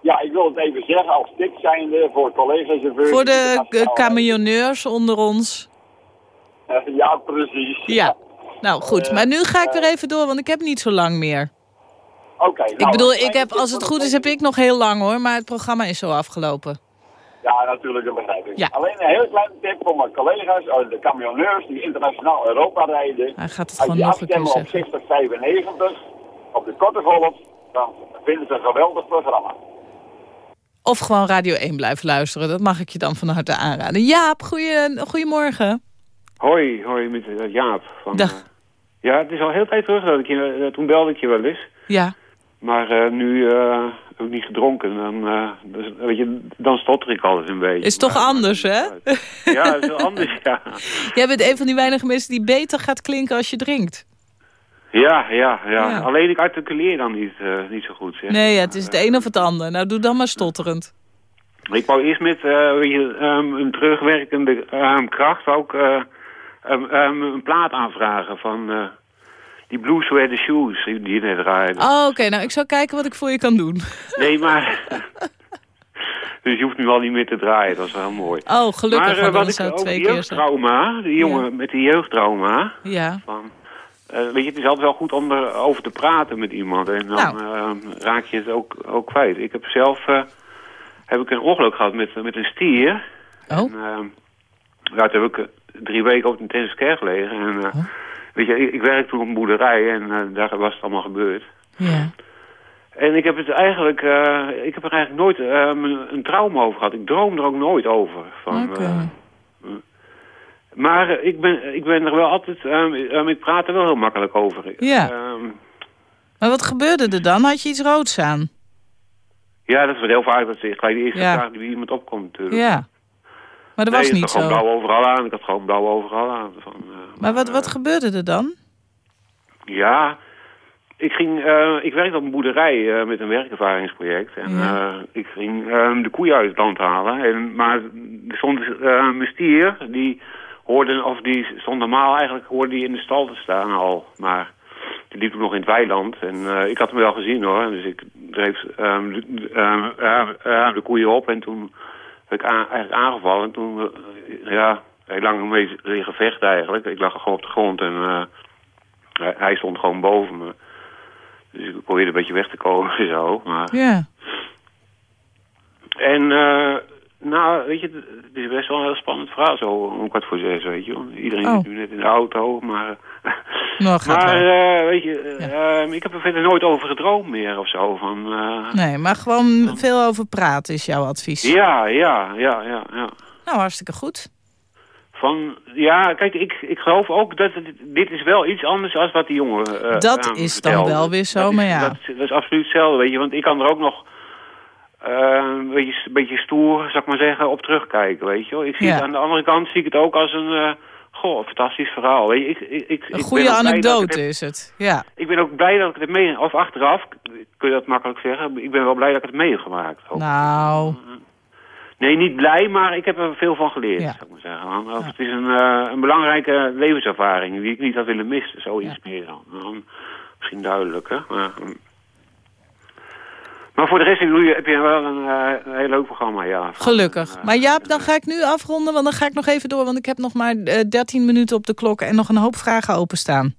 Ja, ik wil het even zeggen als tip zijnde voor collega-chauffeurs. Voor de internationaal- eh, camionneurs onder ons. Eh, ja, precies. Ja. Nou goed, Eh, maar nu ga ik weer even door, want ik heb niet zo lang meer. Oké. Ik nou, bedoel, ik heb, als het de goed is, heb ik nog heel lang hoor. Maar het programma is zo afgelopen. Ja, natuurlijk, dat begrijp ik. Ja. Alleen een heel kleine tip voor mijn collega's, eh, de camionneurs die internationaal Europa rijden. Hij gaat het gewoon nog een keer afstemmen op zeggen. 60, 95, op de korte golf, dan vinden ze een geweldig programma. Of gewoon Radio 1 blijven luisteren. Dat mag ik je dan van harte aanraden. Jaap, goeie, goedemorgen. Hoi, hoi, met eh, Jaap. Van, Dag. eh, ja, het is al heel tijd terug dat ik je, eh, toen belde ik je wel eens. Ja. Maar eh, nu eh, heb ik niet gedronken. Dan, eh, dus, weet je, dan stotter ik altijd een beetje. Is toch anders, hè? Ja, is wel anders, ja. Jij bent een van die weinige mensen die beter gaat klinken als je drinkt. Ja, ja, ja. Ja. Alleen ik articuleer dan niet, eh, niet zo goed. Zeg. Nee, ja, het is het een of het ander. Nou, doe dan maar stotterend. Ik wou eerst met eh, weet je, ehm, een terugwerkende ehm, kracht ook eh, ehm, ehm, een plaat aanvragen van die Blue Suede Shoes die net draaide. Oh, oké. Nou, ik zal kijken wat ik voor je kan doen. Nee, maar... dus je hoeft nu al niet meer te draaien, dat is wel mooi. Oh, gelukkig, Maar eh, want wat ik het over twee die keer jeugdtrauma, die jongen met die jeugdtrauma... Ja. Van, eh, weet je, het is altijd wel goed om erover te praten met iemand. En dan Nou. eh, raak je het ook, ook kwijt. Ik heb zelf heb ik een ongeluk gehad met, met een stier. Oh. En, toen heb ik drie weken op de intensive care gelegen. En, Weet je, ik, ik werkte toen op een boerderij en eh, daar was het allemaal gebeurd. Ja. En ik heb het eigenlijk, eh, ik heb er eigenlijk nooit eh, een, trauma over gehad. Ik droom er ook nooit over. Van, Oké. eh, maar ik, ben, ik ben er wel altijd, ehm, ehm, ik praat er wel heel makkelijk over. Ja. Ehm, Maar wat gebeurde er dan? Had je iets roods aan? ja, dat is wel heel vaak dat ze gelijk de eerste Ja. vraag die iemand opkomt natuurlijk. Ja. Maar dat nee, was ik niet had gewoon zo. blauw overal aan. Ik had gewoon blauw overal aan. Van, eh, Maar wat, wat gebeurde er dan? Ja, ik, ging, eh, ik werkte op een boerderij eh, met een werkervaringsproject. En Ja. eh, ik ging eh, de koeien uit het land halen. En, maar er stond eh, mijn stier, die hoorde, of die stond normaal eigenlijk hoorde die in de stal te staan al. Maar die liep nog in het weiland. En eh, ik had hem wel gezien hoor. Dus ik dreef ehm, ehm, eh, eh, de koeien op en toen werd ik aan- eigenlijk aangevallen. En toen, eh, ja, heel lang mee liggen vechten eigenlijk. Ik lag gewoon op de grond en... eh, hij, stond gewoon boven me. Dus ik probeerde een beetje weg te komen en zo. Maar... Ja. En, eh, nou, weet je, het is best wel een heel spannend verhaal zo om kwart voor zes, weet je. Iedereen Oh. zit nu net in de auto, maar... Nou, gaat maar eh, weet je, eh, ik heb er verder nooit over gedroomd meer of zo. Van, eh, Nee, maar gewoon veel over praten is jouw advies. Ja, ja, ja, ja, ja. Nou, hartstikke goed. Van, ja, kijk, ik, ik geloof ook dat het, dit is wel iets anders dan wat die jongen Dat is dan wel weer zo, Dat is- maar ja. Dat, is- dat is absoluut hetzelfde, weet je. Want ik kan er ook nog een, beetje, een beetje stoer, zou ik maar zeggen, op terugkijken, weet je wel. Ik zie Ja. het aan de andere kant zie ik het ook als een, goh, fantastisch verhaal. Ik, ik, ik, Een goede het anekdote heb- is het. Ja. Ik ben ook blij dat ik het heb mee... Of achteraf, kun je dat makkelijk zeggen. Ik ben wel blij dat ik het heb meegemaakt. ook. Nou, Nee, niet blij, maar ik heb er veel van geleerd, zou ik maar zeggen. Of Het is een, eh, een belangrijke levenservaring die ik niet had willen missen. Zoiets meer dan. dan. Misschien duidelijker. Maar, hm. Maar voor de rest heb je wel een, eh, een heel leuk programma, ja. gelukkig. Maar Jaap, dan ga ik nu afronden, want dan ga ik nog even door. Want ik heb nog maar eh, 13 minuten op de klok en nog een hoop vragen openstaan.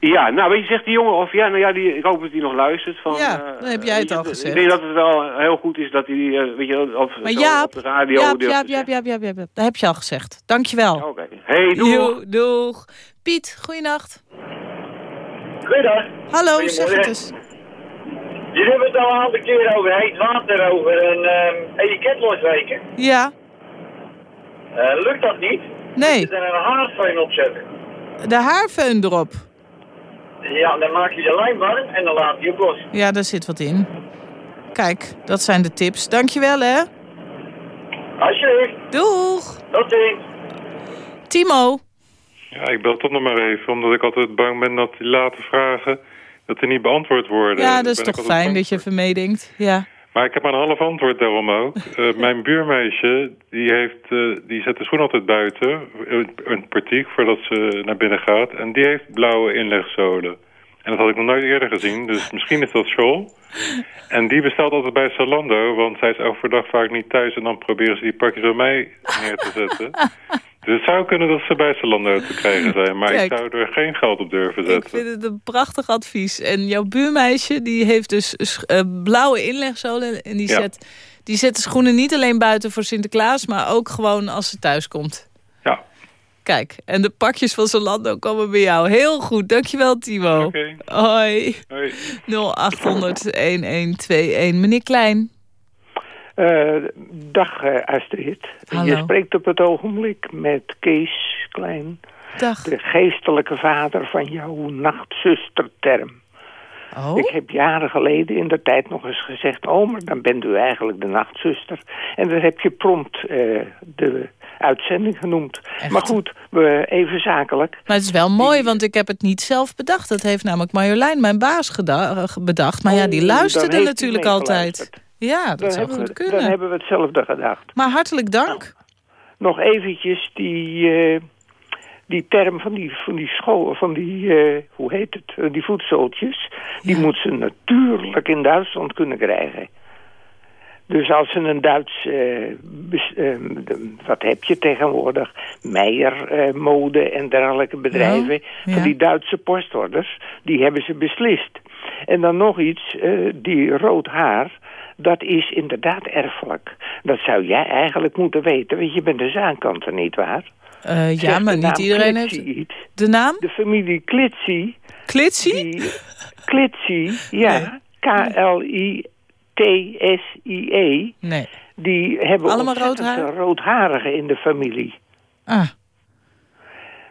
Ja, nou, weet je, zegt die jongen, of ja, nou ja, die, ik hoop dat hij nog luistert. Van, Ja, eh, dan heb jij het weet al je, gezegd. Ik denk dat het wel heel goed is dat hij, eh, weet je, of Maar Jaap, op de radio... Jaap, Jaap, Jaap, Jaap, Jaap, Jaap, Jaap, dat heb je al gezegd. Dankjewel. Oké. Hey, doeg. Doeg. Piet, goeienacht. Goeiedag. Hallo, zeg het eens. Jullie hebben het al een aantal keer over heet water, over een ehm etiket losweken. Ja, Eh, lukt dat niet? Nee. Moet je er een haarfeun op zetten. de haarfeun erop. Ja, dan maak je de lijm warm en dan laat je op los. Ja, daar zit wat in. Kijk, dat zijn de tips. Dankjewel, hè. Alsjeblieft. Doeg. Tot ziens. Timo. Ja, ik bel toch nog maar even, omdat ik altijd bang ben dat die late vragen dat die niet beantwoord worden. Ja, dat is toch fijn dat je even meedenkt. Ja. Maar ik heb maar een half antwoord daarom ook. Eh, mijn buurmeisje, die, heeft, eh, die zet de schoen altijd buiten, een, een portiek, voordat ze naar binnen gaat. En die heeft blauwe inlegzolen. En dat had ik nog nooit eerder gezien, dus misschien is dat School. En die bestelt altijd bij Zalando, want zij is overdag vaak niet thuis... en dan proberen ze die pakjes bij mij neer te zetten. Dus het zou kunnen dat ze bij te krijgen zijn. Maar Kijk. ik zou er geen geld op durven Ik zetten. vind het een prachtig advies. En jouw buurmeisje die heeft dus eh, blauwe inlegzolen. En die, Ja. zet, die zet de schoenen niet alleen buiten voor Sinterklaas... maar ook gewoon als ze thuis komt. Ja. Kijk, en de pakjes van Zalando komen bij jou. Heel goed, dankjewel Timo. Oké. Hoi. Hoi. 0800-1121. Meneer Klein. Eh, dag eh, Astrid. Hallo. Je spreekt op het ogenblik met Kees Klein. Dag. De geestelijke vader van jouw nachtzusterterm. Oh? Ik heb jaren geleden in de tijd nog eens gezegd... oh, maar dan bent u eigenlijk de nachtzuster. En dan heb je prompt eh, de uitzending genoemd. Maar goed, we, even zakelijk. Maar het is wel mooi, want ik heb het niet zelf bedacht. Dat heeft namelijk Marjolein, mijn baas, bedacht. Maar ja, die Oh, luisterde natuurlijk altijd. Ja, dat Dan zou hebben goed we- kunnen. Dan hebben we hetzelfde gedacht. Maar hartelijk dank. nog eventjes die, eh, die term van die, van die school, van die, eh, hoe heet het, Eh, die voedseltjes, die moet ze natuurlijk in Duitsland kunnen krijgen. Dus als ze een Duits, wat heb je tegenwoordig, Meijer, mode en dergelijke bedrijven, Ja, ja. van die Duitse postorders, die hebben ze beslist. En dan nog iets, eh, die rood haar, dat is inderdaad erfelijk. Dat zou jij eigenlijk moeten weten, want je bent de zaankanter, nietwaar? Eh, ja, Zegt maar niet iedereen heeft... iets? De naam? De familie Klitsi. Klitsi? Klitsi, ja. K-L-I-T-S-I-E. Nee. Die hebben Allemaal ontzettend rood haar? veel roodharigen in de familie. Ah.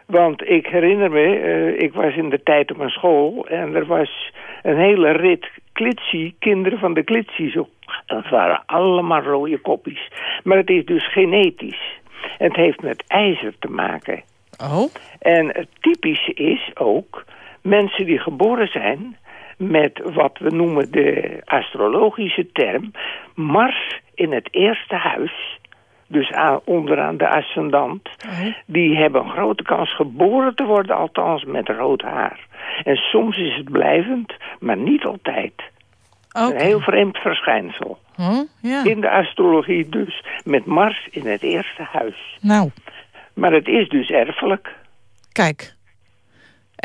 Want ik herinner me, eh, ik was in de tijd op een school... en er was een hele rit klitsi, kinderen van de klitsi's. ook. Dat waren allemaal rode koppies. Maar het is dus genetisch. En het heeft met ijzer te maken. Oh? En het typische is ook... mensen die geboren zijn met wat we noemen de astrologische term... Mars in het eerste huis... Dus aan, onderaan de ascendant, die hebben een grote kans geboren te worden, althans met rood haar. En soms is het blijvend, maar niet altijd. Een heel vreemd verschijnsel. Ja. In de astrologie dus, met Mars in het eerste huis. Nou. Maar het is dus erfelijk. Kijk.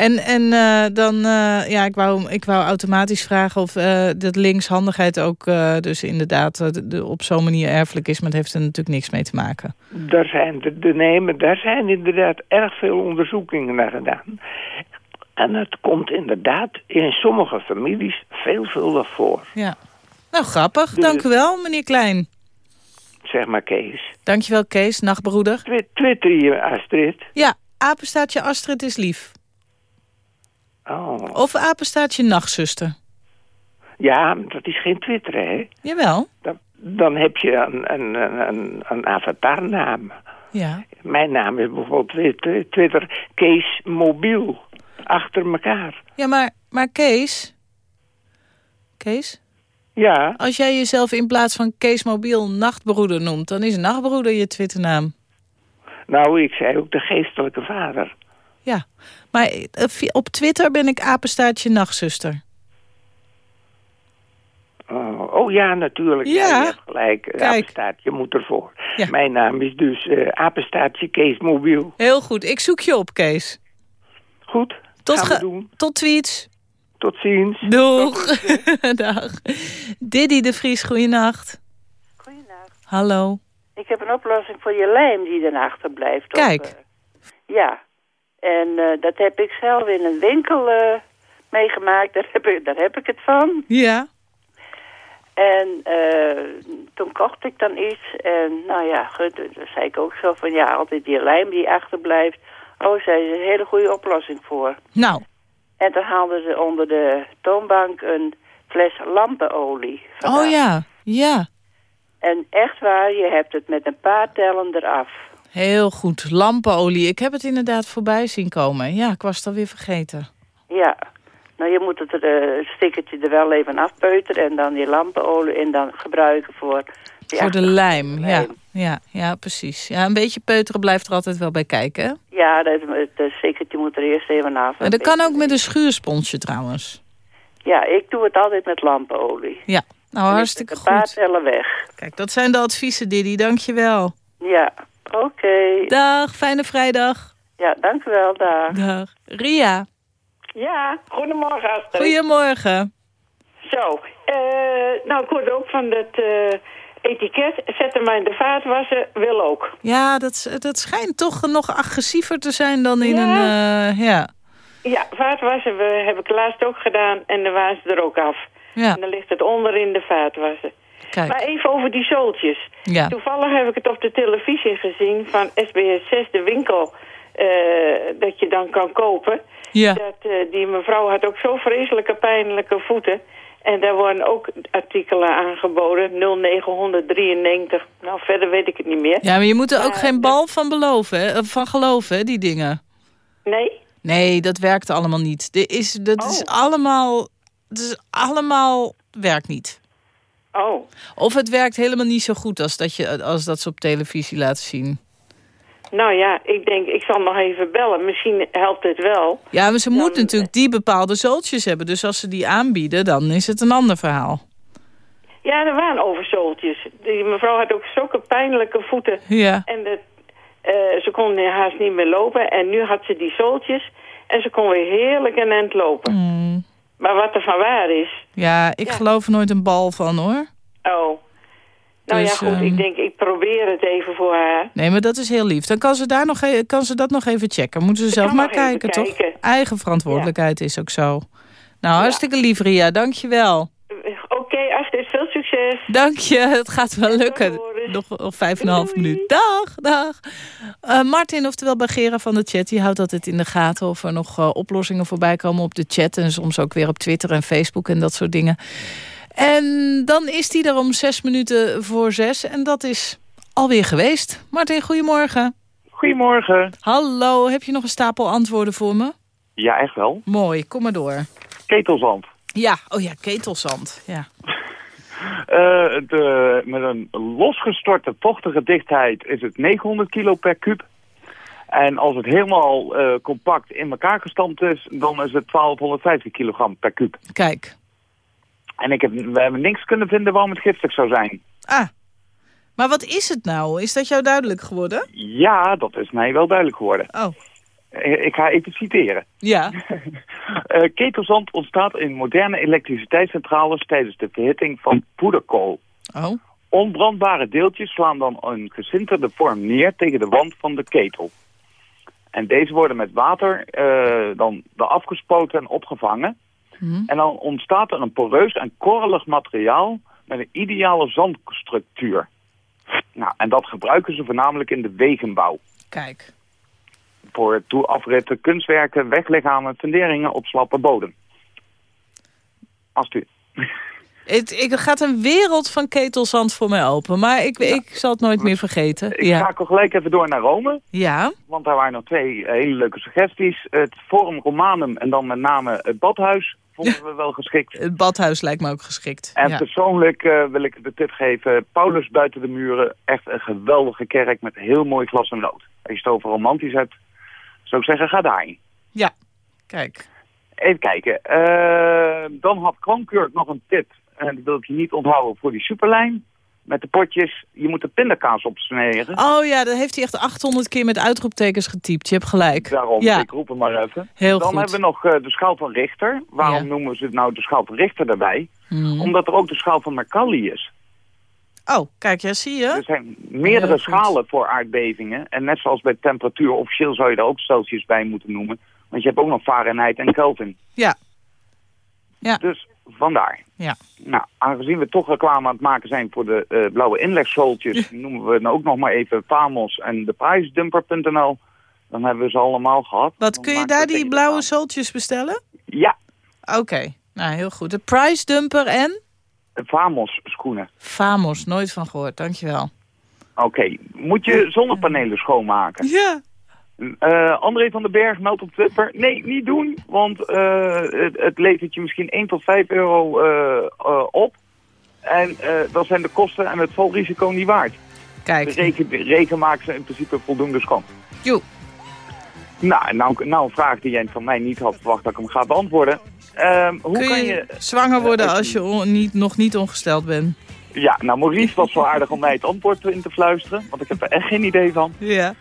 En, en eh, dan, eh, ja, ik wou, ik wou automatisch vragen of eh dat linkshandigheid ook dus inderdaad de- de- op zo'n manier erfelijk is, maar het heeft er natuurlijk niks mee te maken. Daar zijn, de, de, nee, maar daar zijn inderdaad erg veel onderzoekingen naar gedaan. En het komt inderdaad in sommige families veelvuldig voor. Ja. Nou, grappig. Dank u wel, meneer Klein. Zeg maar Kees. Dankjewel, Kees, nachtbroeder. Twi Twitter je, Astrid. Ja, apenstaartje Astrid is lief. Oh. Of apenstaartje nachtzuster. Ja, dat is geen Twitter, hè? Jawel. Dan, dan heb je een, een, een, een avatarnaam. Ja. Mijn naam is bijvoorbeeld Twitter Kees Mobiel. Achter elkaar. Ja, maar, maar Kees... Kees? Ja? Als jij jezelf in plaats van Kees Mobiel nachtbroeder noemt... dan is nachtbroeder je Twitternaam. Nou, ik zei ook de geestelijke vader. Ja, maar eh, op Twitter ben ik apenstaartje nachtzuster. Oh, oh ja, natuurlijk. Ja. ja je hebt gelijk. Kijk. Apenstaartje moet ervoor. Mijn naam is dus uh, apenstaartje Kees Mobiel. Heel goed. Ik zoek je op, Kees. Goed, Tot, we doen. tot tweets. Tot ziens. Doeg. Dag. Diddy de Vries, goeienacht. Goeienacht. Hallo. Ik heb een oplossing voor je lijm die dan achterblijft. op, Kijk. eh, ja. En eh, dat heb ik zelf in een winkel eh, meegemaakt. Daar heb, ik, daar heb ik het van. Ja. En eh, toen kocht ik dan iets. En nou ja, goed, dan zei ik ook zo van... Ja, altijd die lijm die achterblijft. Oh, zei ze, een hele goede oplossing voor. Nou. En toen haalden ze onder de toonbank een fles lampenolie. Oh ja, ja. En echt waar, je hebt het met een paar tellen eraf. Heel goed. Lampenolie. Ik heb het inderdaad voorbij zien komen. Ja, ik was het alweer vergeten. Ja. Nou, je moet het stickertje er wel even afpeuteren en dan die lampenolie en dan gebruiken voor... Voor de lijm, ja. Ja, ja, precies. Ja, een beetje peuteren blijft er altijd wel bij kijken. hè? Ja, dat, het eh, stickertje moet er eerst even af. En dat kan ook met een schuursponsje trouwens. Ja, ik doe het altijd met lampenolie. Ja, nou hartstikke zet Een paar goed. tellen weg. Kijk, dat zijn de adviezen, Diddy. Dank je wel. Ja, oké. Dag, fijne vrijdag. Ja, dank u wel, dag. Dag. Ria, Ja, goedemorgen Astrid. goedemorgen. Zo, eh, nou ik hoorde ook van dat eh, etiket, zet hem maar in de vaatwasser, wil ook. Ja, dat, dat schijnt toch nog agressiever te zijn dan in Ja. een... eh, ja. Ja, vaatwasser we, heb ik laatst ook gedaan en dan waren ze er ook af. Ja. En dan ligt het onder in de vaatwasser. Kijk. Maar even over die zooltjes. Ja. Toevallig heb ik het op de televisie gezien van SBS 6, de winkel, eh, dat je dan kan kopen. Ja. Dat, eh, die mevrouw had ook zo vreselijke pijnlijke voeten. En daar worden ook artikelen aangeboden, 0993. Nou, verder weet ik het niet meer. ja, maar je moet er ook Maar geen bal van, beloven? Eh, van geloven, hè, die dingen. Nee? Nee, dat werkt allemaal niet. Dit is, dat is Oh. allemaal... Het is allemaal... Werkt niet. Oh. Of het werkt helemaal niet zo goed als dat, je, als dat ze op televisie laten zien. Nou ja, ik denk, ik zal nog even bellen. Misschien helpt het wel. Ja, maar ze moeten natuurlijk die bepaalde zooltjes hebben. Dus als ze die aanbieden, dan is het een ander verhaal. Ja, er waren overzooltjes. Die mevrouw had ook zulke pijnlijke voeten. Ja. En eh, ze kon haast niet meer lopen. En nu had ze die zooltjes. En ze kon weer heerlijk een end lopen. Mm. Maar wat er van waar is... Ja, ik geloof er nooit een bal van, hoor. Oh. Nou Dus, ja, goed. ehm, Ik denk, ik probeer het even voor haar. Nee, maar dat is heel lief. Dan kan ze, daar nog e- kan ze dat nog even checken. Moeten ze zelf maar kijken, toch? kijken. Eigen verantwoordelijkheid is ook zo. Nou, hartstikke lief, Ria. Dank je wel. Oké, Astrid, veel succes. Dank je, het gaat wel lukken. Nog vijf en een half minuut. Dag, dag. Eh, Martin, oftewel Bagera van de chat, die houdt altijd in de gaten... of er nog eh, oplossingen voorbij komen op de chat... en soms ook weer op Twitter en Facebook en dat soort dingen. En dan is die er om zes minuten voor zes. En dat is alweer geweest. Martin, goedemorgen. Goedemorgen. Hallo, heb je nog een stapel antwoorden voor me? Ja, echt wel. Mooi, kom maar door. Ketelzand. Ja, oh ja, ketelzand. Ja. Eh, de, met een losgestorte vochtige dichtheid is het 900 kilo per kuub. En als het helemaal eh, compact in elkaar gestampt is, dan is het 1250 kilogram per kuub. Kijk. En ik heb, we hebben niks kunnen vinden waarom het giftig zou zijn. Ah, maar wat is het nou? Is dat jou duidelijk geworden? Ja, dat is mij wel duidelijk geworden. Oh. Ik, ik ga even citeren. Ja. Eh, ketelzand ontstaat in moderne elektriciteitscentrales tijdens de verhitting van poederkool. Oh. Onbrandbare deeltjes slaan dan een gesinterde vorm neer tegen de wand van de ketel. En deze worden met water uh, dan afgespoten en opgevangen. Mhm. En dan ontstaat er een poreus en korrelig materiaal met een ideale zandstructuur. Nou, en dat gebruiken ze voornamelijk in de wegenbouw. Kijk. Voor toeafritten, kunstwerken, weglichamen, funderingen op slappe bodem. Alsjeblieft. Het, ik, gaat een wereld van ketelzand voor mij open. Maar ik, ik zal het nooit meer vergeten. Ik ga gelijk even door naar Rome. Ja. Want daar waren nog twee hele leuke suggesties. Het Forum Romanum en dan met name het Badhuis vonden we wel geschikt. Het Badhuis lijkt me ook geschikt. En persoonlijk uh, wil ik de tip geven. Paulus buiten de muren. Echt een geweldige kerk met heel mooi glas en lood. Als je het over romantisch hebt, zou ik zeggen, ga daarheen. Ja, kijk. Even kijken. Uh, dan had Kroonkurk nog een tip en dat wil ik je niet onthouden voor die superlijn. Met de potjes, je moet de pindakaas opsnijden. Oh ja, dat heeft hij echt 800 keer met uitroeptekens getypt. Je hebt gelijk. Daarom, ja. ik roep hem maar even. Heel Dan goed. hebben we nog uh, de schaal van Richter. Waarom noemen ze het nou de schaal van Richter daarbij? Hmm. Omdat er ook de schaal van Mercalli is. Oh, kijk, ja, zie je? Er zijn meerdere schalen voor aardbevingen. En net zoals bij temperatuur, officieel zou je er ook Celsius bij moeten noemen. Want je hebt ook nog Fahrenheit en Kelvin. Ja. ja. Dus vandaar. Ja. Nou, aangezien we toch reclame aan het maken zijn voor de uh, blauwe inlegsoltjes, noemen we nou ook nog maar even Pamos en de prijsdumper.nl. Dan hebben we ze allemaal gehad. Wat, kun je daar die blauwe soltjes bestellen? Ja. Oké, okay. nou heel goed. De prijsdumper en? Famos schoenen. Famos, nooit van gehoord, dankjewel. Oké, okay. moet je zonnepanelen schoonmaken? Ja. Uh, André van den Berg meldt op Twitter. Nee, niet doen, want uh, het, het, levert je misschien 1 tot 5 euro uh, op. En dat zijn de kosten en het valrisico niet waard. Kijk. De reken, de reken maakt ze in principe voldoende schoon. Jo. Nou, nou, nou een vraag die jij van mij niet had verwacht dat ik hem ga beantwoorden. Ehm, hoe Kun je, kan je zwanger worden als je niet, nog niet ongesteld bent? Ja, nou Maurice was wel aardig om mij het antwoord in te fluisteren, want ik heb er echt geen idee van. Ja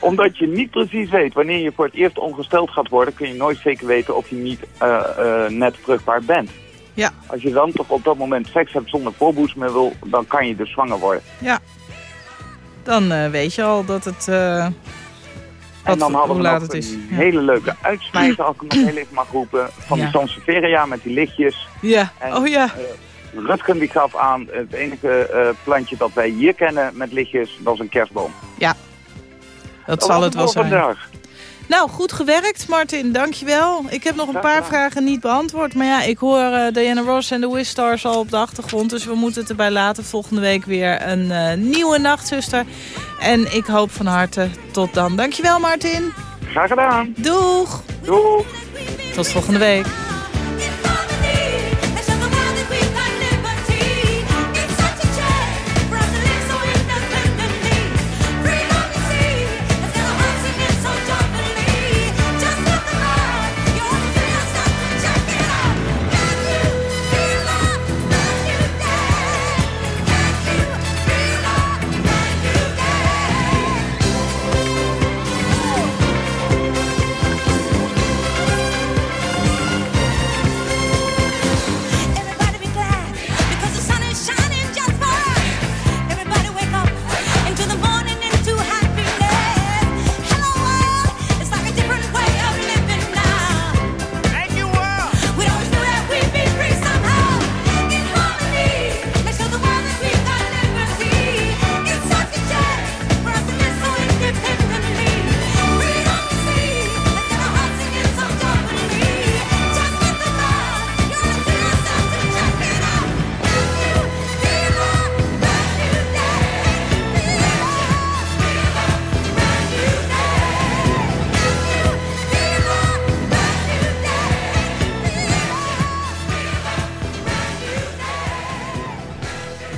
omdat je niet precies weet wanneer je voor het eerst ongesteld gaat worden... kun je nooit zeker weten of je niet uh, uh, net vruchtbaar bent. Ja. Als je dan toch op dat moment seks hebt zonder voorboedsmiddel... dan kan je dus zwanger worden. Ja. Dan weet je al dat het... en dan hadden we nog een is. hele leuke uitsmijter, als ik hem nog heel even mag roepen... van Ja. die Sansevieria met die lichtjes. Ja, En, oh ja. Rutgen die gaf aan, het enige plantje dat wij hier kennen met lichtjes... dat is een kerstboom. Ja. Dat Dat zal het wel zijn. vandaag. Nou, goed gewerkt, Martin. Dankjewel. Ik heb nog een paar vragen niet beantwoord. Maar ja, ik hoor eh, Diana Ross en de Wistars al op de achtergrond. Dus we moeten het erbij laten. Volgende week weer een eh, nieuwe nachtzuster. En ik hoop van harte tot dan. Dankjewel, Martin. Graag gedaan. Doeg. Doeg. Tot volgende week.